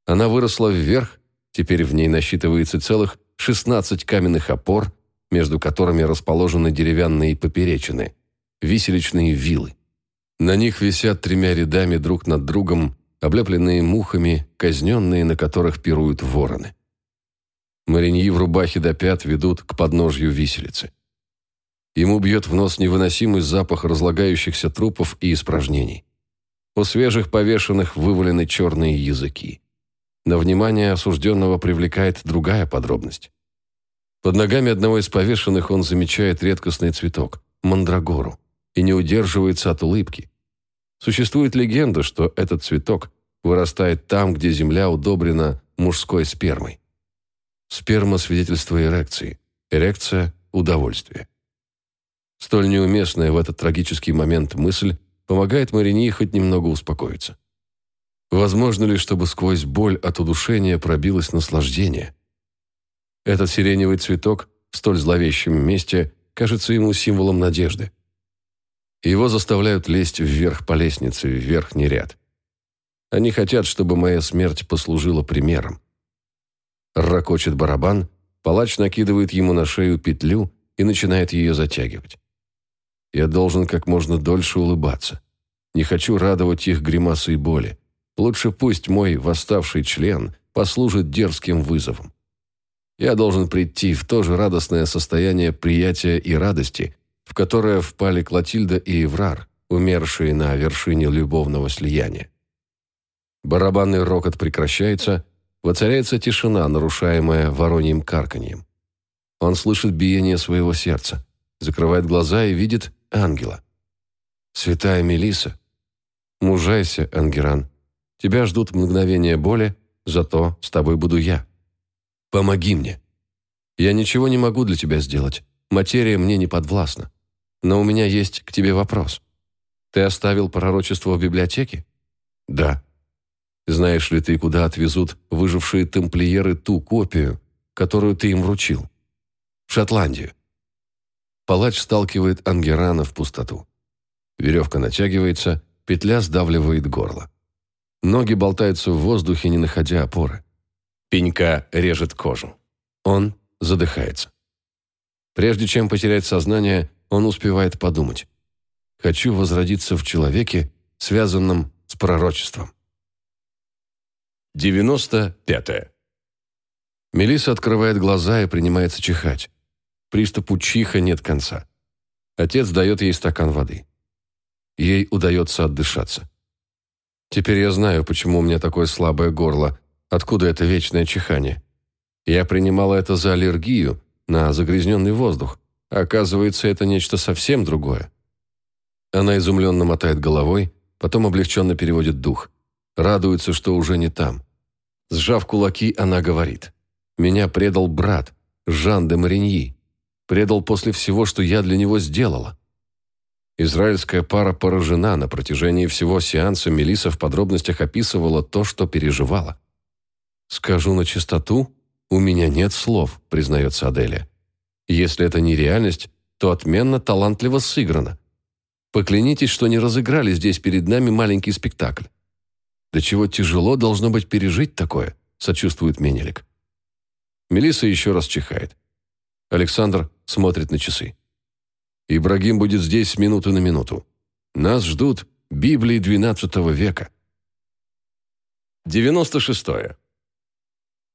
Она выросла вверх, теперь в ней насчитывается целых 16 каменных опор, между которыми расположены деревянные поперечины, виселичные вилы. На них висят тремя рядами друг над другом, облепленные мухами, казненные, на которых пируют вороны. Мариньи в рубахе до пят ведут к подножью виселицы. Ему бьет в нос невыносимый запах разлагающихся трупов и испражнений. У свежих повешенных вывалены черные языки. Но внимание осужденного привлекает другая подробность. Под ногами одного из повешенных он замечает редкостный цветок – мандрагору, и не удерживается от улыбки. Существует легенда, что этот цветок вырастает там, где земля удобрена мужской спермой. Сперма – свидетельство эрекции, эрекция – удовольствие. Столь неуместная в этот трагический момент мысль помогает Марини хоть немного успокоиться. Возможно ли, чтобы сквозь боль от удушения пробилось наслаждение? Этот сиреневый цветок в столь зловещем месте кажется ему символом надежды. Его заставляют лезть вверх по лестнице, в верхний ряд. Они хотят, чтобы моя смерть послужила примером. Ракочет барабан, палач накидывает ему на шею петлю и начинает ее затягивать. Я должен как можно дольше улыбаться. Не хочу радовать их гримасой боли. Лучше пусть мой восставший член послужит дерзким вызовом. Я должен прийти в то же радостное состояние приятия и радости, в которое впали Клотильда и Еврар, умершие на вершине любовного слияния. Барабанный рокот прекращается, воцаряется тишина, нарушаемая вороньим карканьем. Он слышит биение своего сердца, закрывает глаза и видит ангела. Святая Мелиса, мужайся, Ангеран. Тебя ждут мгновения боли, зато с тобой буду я. Помоги мне. Я ничего не могу для тебя сделать. Материя мне не подвластна. Но у меня есть к тебе вопрос. Ты оставил пророчество в библиотеке? Да. Знаешь ли ты, куда отвезут выжившие тамплиеры ту копию, которую ты им вручил? В Шотландию. Палач сталкивает Ангерана в пустоту. Веревка натягивается, петля сдавливает горло. Ноги болтаются в воздухе, не находя опоры. Пенька режет кожу. Он задыхается. Прежде чем потерять сознание, он успевает подумать. «Хочу возродиться в человеке, связанном с пророчеством». 95. -е. Мелисса открывает глаза и принимается чихать. Приступу чиха нет конца. Отец дает ей стакан воды. Ей удается отдышаться. Теперь я знаю, почему у меня такое слабое горло, откуда это вечное чихание. Я принимала это за аллергию на загрязненный воздух. А оказывается, это нечто совсем другое. Она изумленно мотает головой, потом облегченно переводит дух. Радуется, что уже не там. Сжав кулаки, она говорит. «Меня предал брат, Жан де Мариньи. Предал после всего, что я для него сделала». Израильская пара поражена. На протяжении всего сеанса Мелиса в подробностях описывала то, что переживала. «Скажу на чистоту, у меня нет слов», — признается Аделия. «Если это не реальность, то отменно талантливо сыграно. Поклянитесь, что не разыграли здесь перед нами маленький спектакль. До чего тяжело должно быть пережить такое, сочувствует Менелик. Мелиса еще раз чихает. Александр смотрит на часы. Ибрагим будет здесь с минуты на минуту. Нас ждут Библии XII века. 96. -е.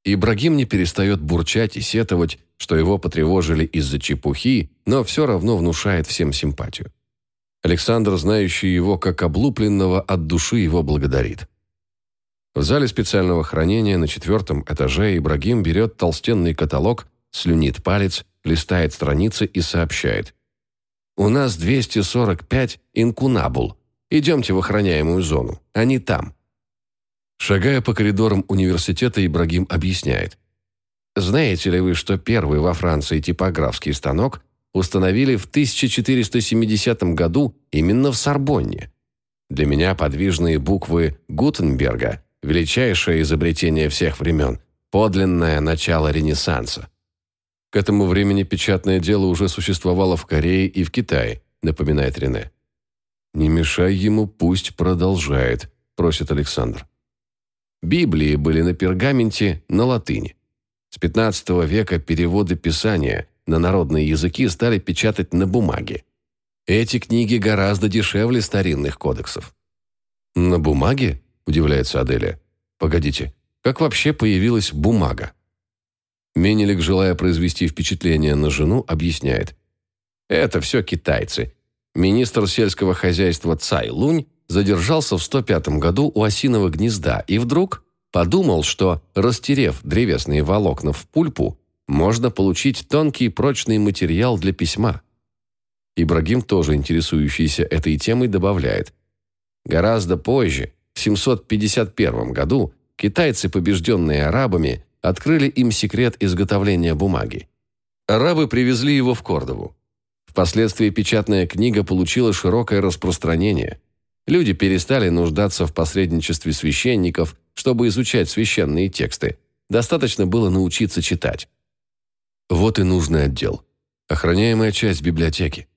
Ибрагим не перестает бурчать и сетовать, что его потревожили из-за чепухи, но все равно внушает всем симпатию. Александр, знающий его как облупленного, от души его благодарит. В зале специального хранения на четвертом этаже Ибрагим берет толстенный каталог, слюнит палец, листает страницы и сообщает. «У нас 245 инкунабул. Идемте в охраняемую зону. Они там». Шагая по коридорам университета, Ибрагим объясняет. «Знаете ли вы, что первый во Франции типографский станок установили в 1470 году именно в Сорбонне? Для меня подвижные буквы Гутенберга величайшее изобретение всех времен, подлинное начало Ренессанса. К этому времени печатное дело уже существовало в Корее и в Китае, напоминает Рене. «Не мешай ему, пусть продолжает», – просит Александр. Библии были на пергаменте на латыни. С XV века переводы Писания на народные языки стали печатать на бумаге. Эти книги гораздо дешевле старинных кодексов. «На бумаге?» – удивляется Аделия. «Погодите, как вообще появилась бумага?» Менелик, желая произвести впечатление на жену, объясняет. «Это все китайцы. Министр сельского хозяйства Цай Лунь задержался в 105 году у осиного гнезда и вдруг подумал, что, растерев древесные волокна в пульпу, можно получить тонкий прочный материал для письма. Ибрагим, тоже интересующийся этой темой, добавляет. Гораздо позже, в 751 году китайцы, побежденные арабами, открыли им секрет изготовления бумаги. Арабы привезли его в Кордову. Впоследствии печатная книга получила широкое распространение. Люди перестали нуждаться в посредничестве священников, чтобы изучать священные тексты. Достаточно было научиться читать. Вот и нужный отдел. Охраняемая часть библиотеки.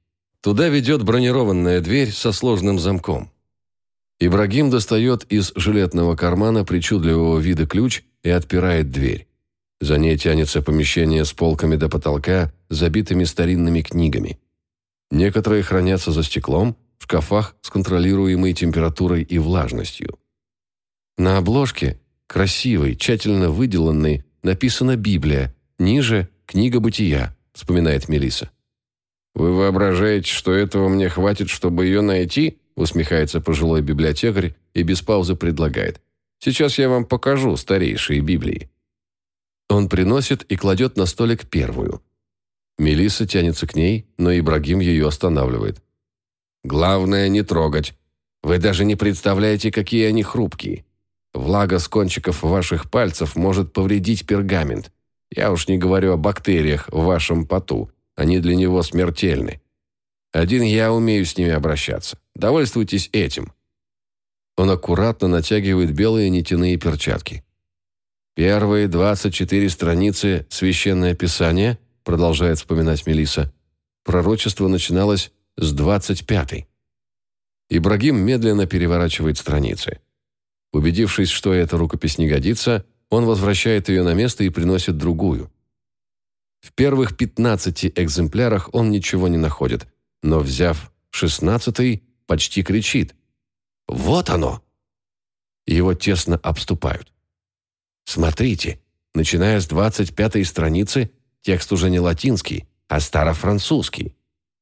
Туда ведет бронированная дверь со сложным замком. Ибрагим достает из жилетного кармана причудливого вида ключ и отпирает дверь. За ней тянется помещение с полками до потолка, забитыми старинными книгами. Некоторые хранятся за стеклом, в шкафах с контролируемой температурой и влажностью. На обложке, красивой, тщательно выделанной, написана Библия, ниже – книга бытия, вспоминает Мелиса. «Вы воображаете, что этого мне хватит, чтобы ее найти?» усмехается пожилой библиотекарь и без паузы предлагает. «Сейчас я вам покажу старейшие Библии». Он приносит и кладет на столик первую. Мелисса тянется к ней, но Ибрагим ее останавливает. «Главное не трогать. Вы даже не представляете, какие они хрупкие. Влага с кончиков ваших пальцев может повредить пергамент. Я уж не говорю о бактериях в вашем поту. Они для него смертельны. Один я умею с ними обращаться. Довольствуйтесь этим». Он аккуратно натягивает белые нитяные перчатки. Первые 24 страницы Священное Писание, продолжает вспоминать Мелиса. Пророчество начиналось с 25-й. Ибрагим медленно переворачивает страницы. Убедившись, что эта рукопись не годится, он возвращает ее на место и приносит другую. В первых 15 экземплярах он ничего не находит, но, взяв шестнадцатый, почти кричит. «Вот оно!» Его тесно обступают. Смотрите, начиная с двадцать пятой страницы, текст уже не латинский, а старофранцузский.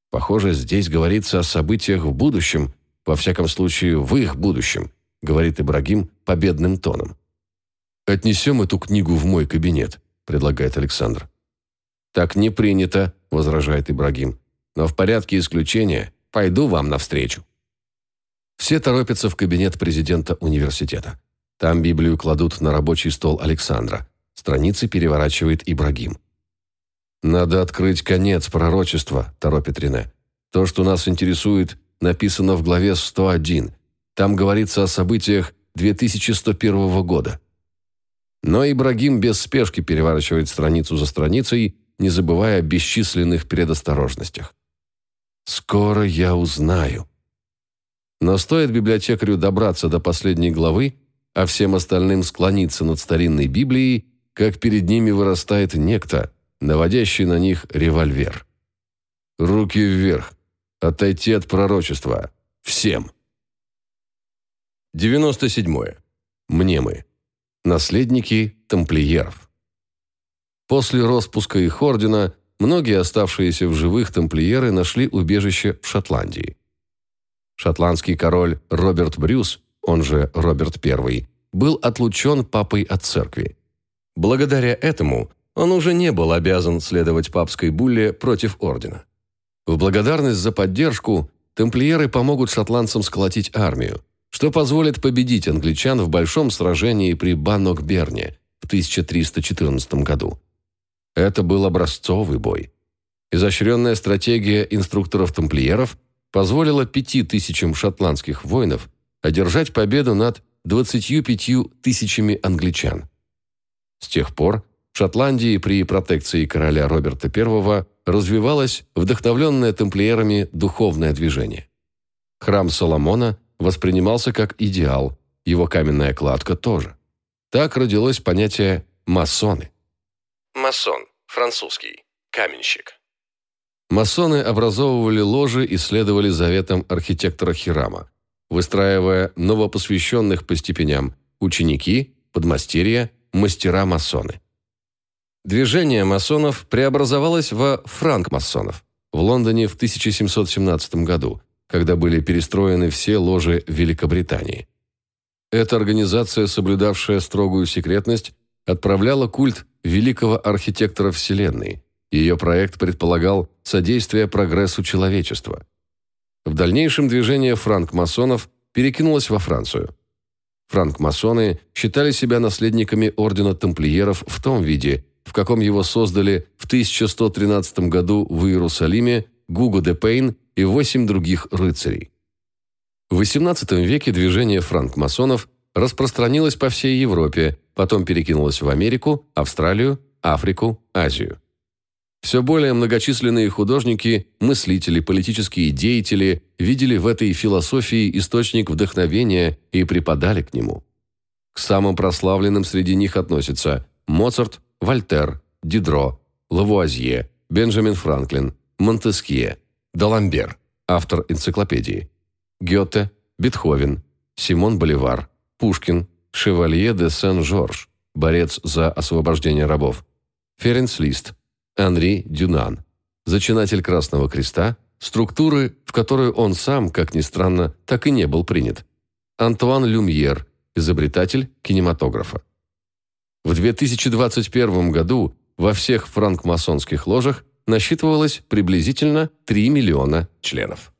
Похоже, здесь говорится о событиях в будущем, во всяком случае, в их будущем, говорит Ибрагим победным тоном. «Отнесем эту книгу в мой кабинет», – предлагает Александр. «Так не принято», – возражает Ибрагим. «Но в порядке исключения пойду вам навстречу». Все торопятся в кабинет президента университета. Там Библию кладут на рабочий стол Александра. Страницы переворачивает Ибрагим. «Надо открыть конец пророчества», – торопит Рене. «То, что нас интересует, написано в главе 101. Там говорится о событиях 2101 года. Но Ибрагим без спешки переворачивает страницу за страницей, не забывая о бесчисленных предосторожностях. «Скоро я узнаю». Но стоит библиотекарю добраться до последней главы, а всем остальным склониться над старинной Библией, как перед ними вырастает некто, наводящий на них револьвер. «Руки вверх! Отойти от пророчества! Всем!» 97. Мнемы. Наследники тамплиеров. После распуска их ордена многие оставшиеся в живых тамплиеры нашли убежище в Шотландии. Шотландский король Роберт Брюс, он же Роберт I, был отлучен папой от церкви. Благодаря этому он уже не был обязан следовать папской булле против ордена. В благодарность за поддержку тамплиеры помогут шотландцам сколотить армию, что позволит победить англичан в большом сражении при Баннокберне в 1314 году. Это был образцовый бой. Изощренная стратегия инструкторов-тамплиеров позволила пяти тысячам шотландских воинов одержать победу над 25 тысячами англичан. С тех пор Шотландии при протекции короля Роберта I развивалось вдохновленное тамплиерами духовное движение. Храм Соломона воспринимался как идеал, его каменная кладка тоже. Так родилось понятие «масоны». Масон, французский, каменщик. Масоны образовывали ложи и следовали заветам архитектора Хирама, выстраивая новопосвященных по степеням ученики, подмастерья, мастера-масоны. Движение масонов преобразовалось во франк-масонов в Лондоне в 1717 году – когда были перестроены все ложи Великобритании. Эта организация, соблюдавшая строгую секретность, отправляла культ великого архитектора Вселенной. Ее проект предполагал содействие прогрессу человечества. В дальнейшем движение франк-масонов перекинулось во Францию. Франк-масоны считали себя наследниками ордена тамплиеров в том виде, в каком его создали в 1113 году в Иерусалиме Гуго де Пейн и восемь других рыцарей. В XVIII веке движение франкмасонов распространилось по всей Европе, потом перекинулось в Америку, Австралию, Африку, Азию. Все более многочисленные художники, мыслители, политические деятели видели в этой философии источник вдохновения и преподали к нему. К самым прославленным среди них относятся Моцарт, Вольтер, Дидро, Лавуазье, Бенджамин Франклин, Монтескье, Даламбер, автор энциклопедии, Гёте, Бетховен, Симон Боливар, Пушкин, Шевалье де Сен-Жорж, борец за освобождение рабов, Ференц Лист, Анри Дюнан, зачинатель Красного Креста, структуры, в которую он сам, как ни странно, так и не был принят, Антуан Люмьер, изобретатель кинематографа. В 2021 году во всех франкмасонских ложах насчитывалось приблизительно 3 миллиона членов.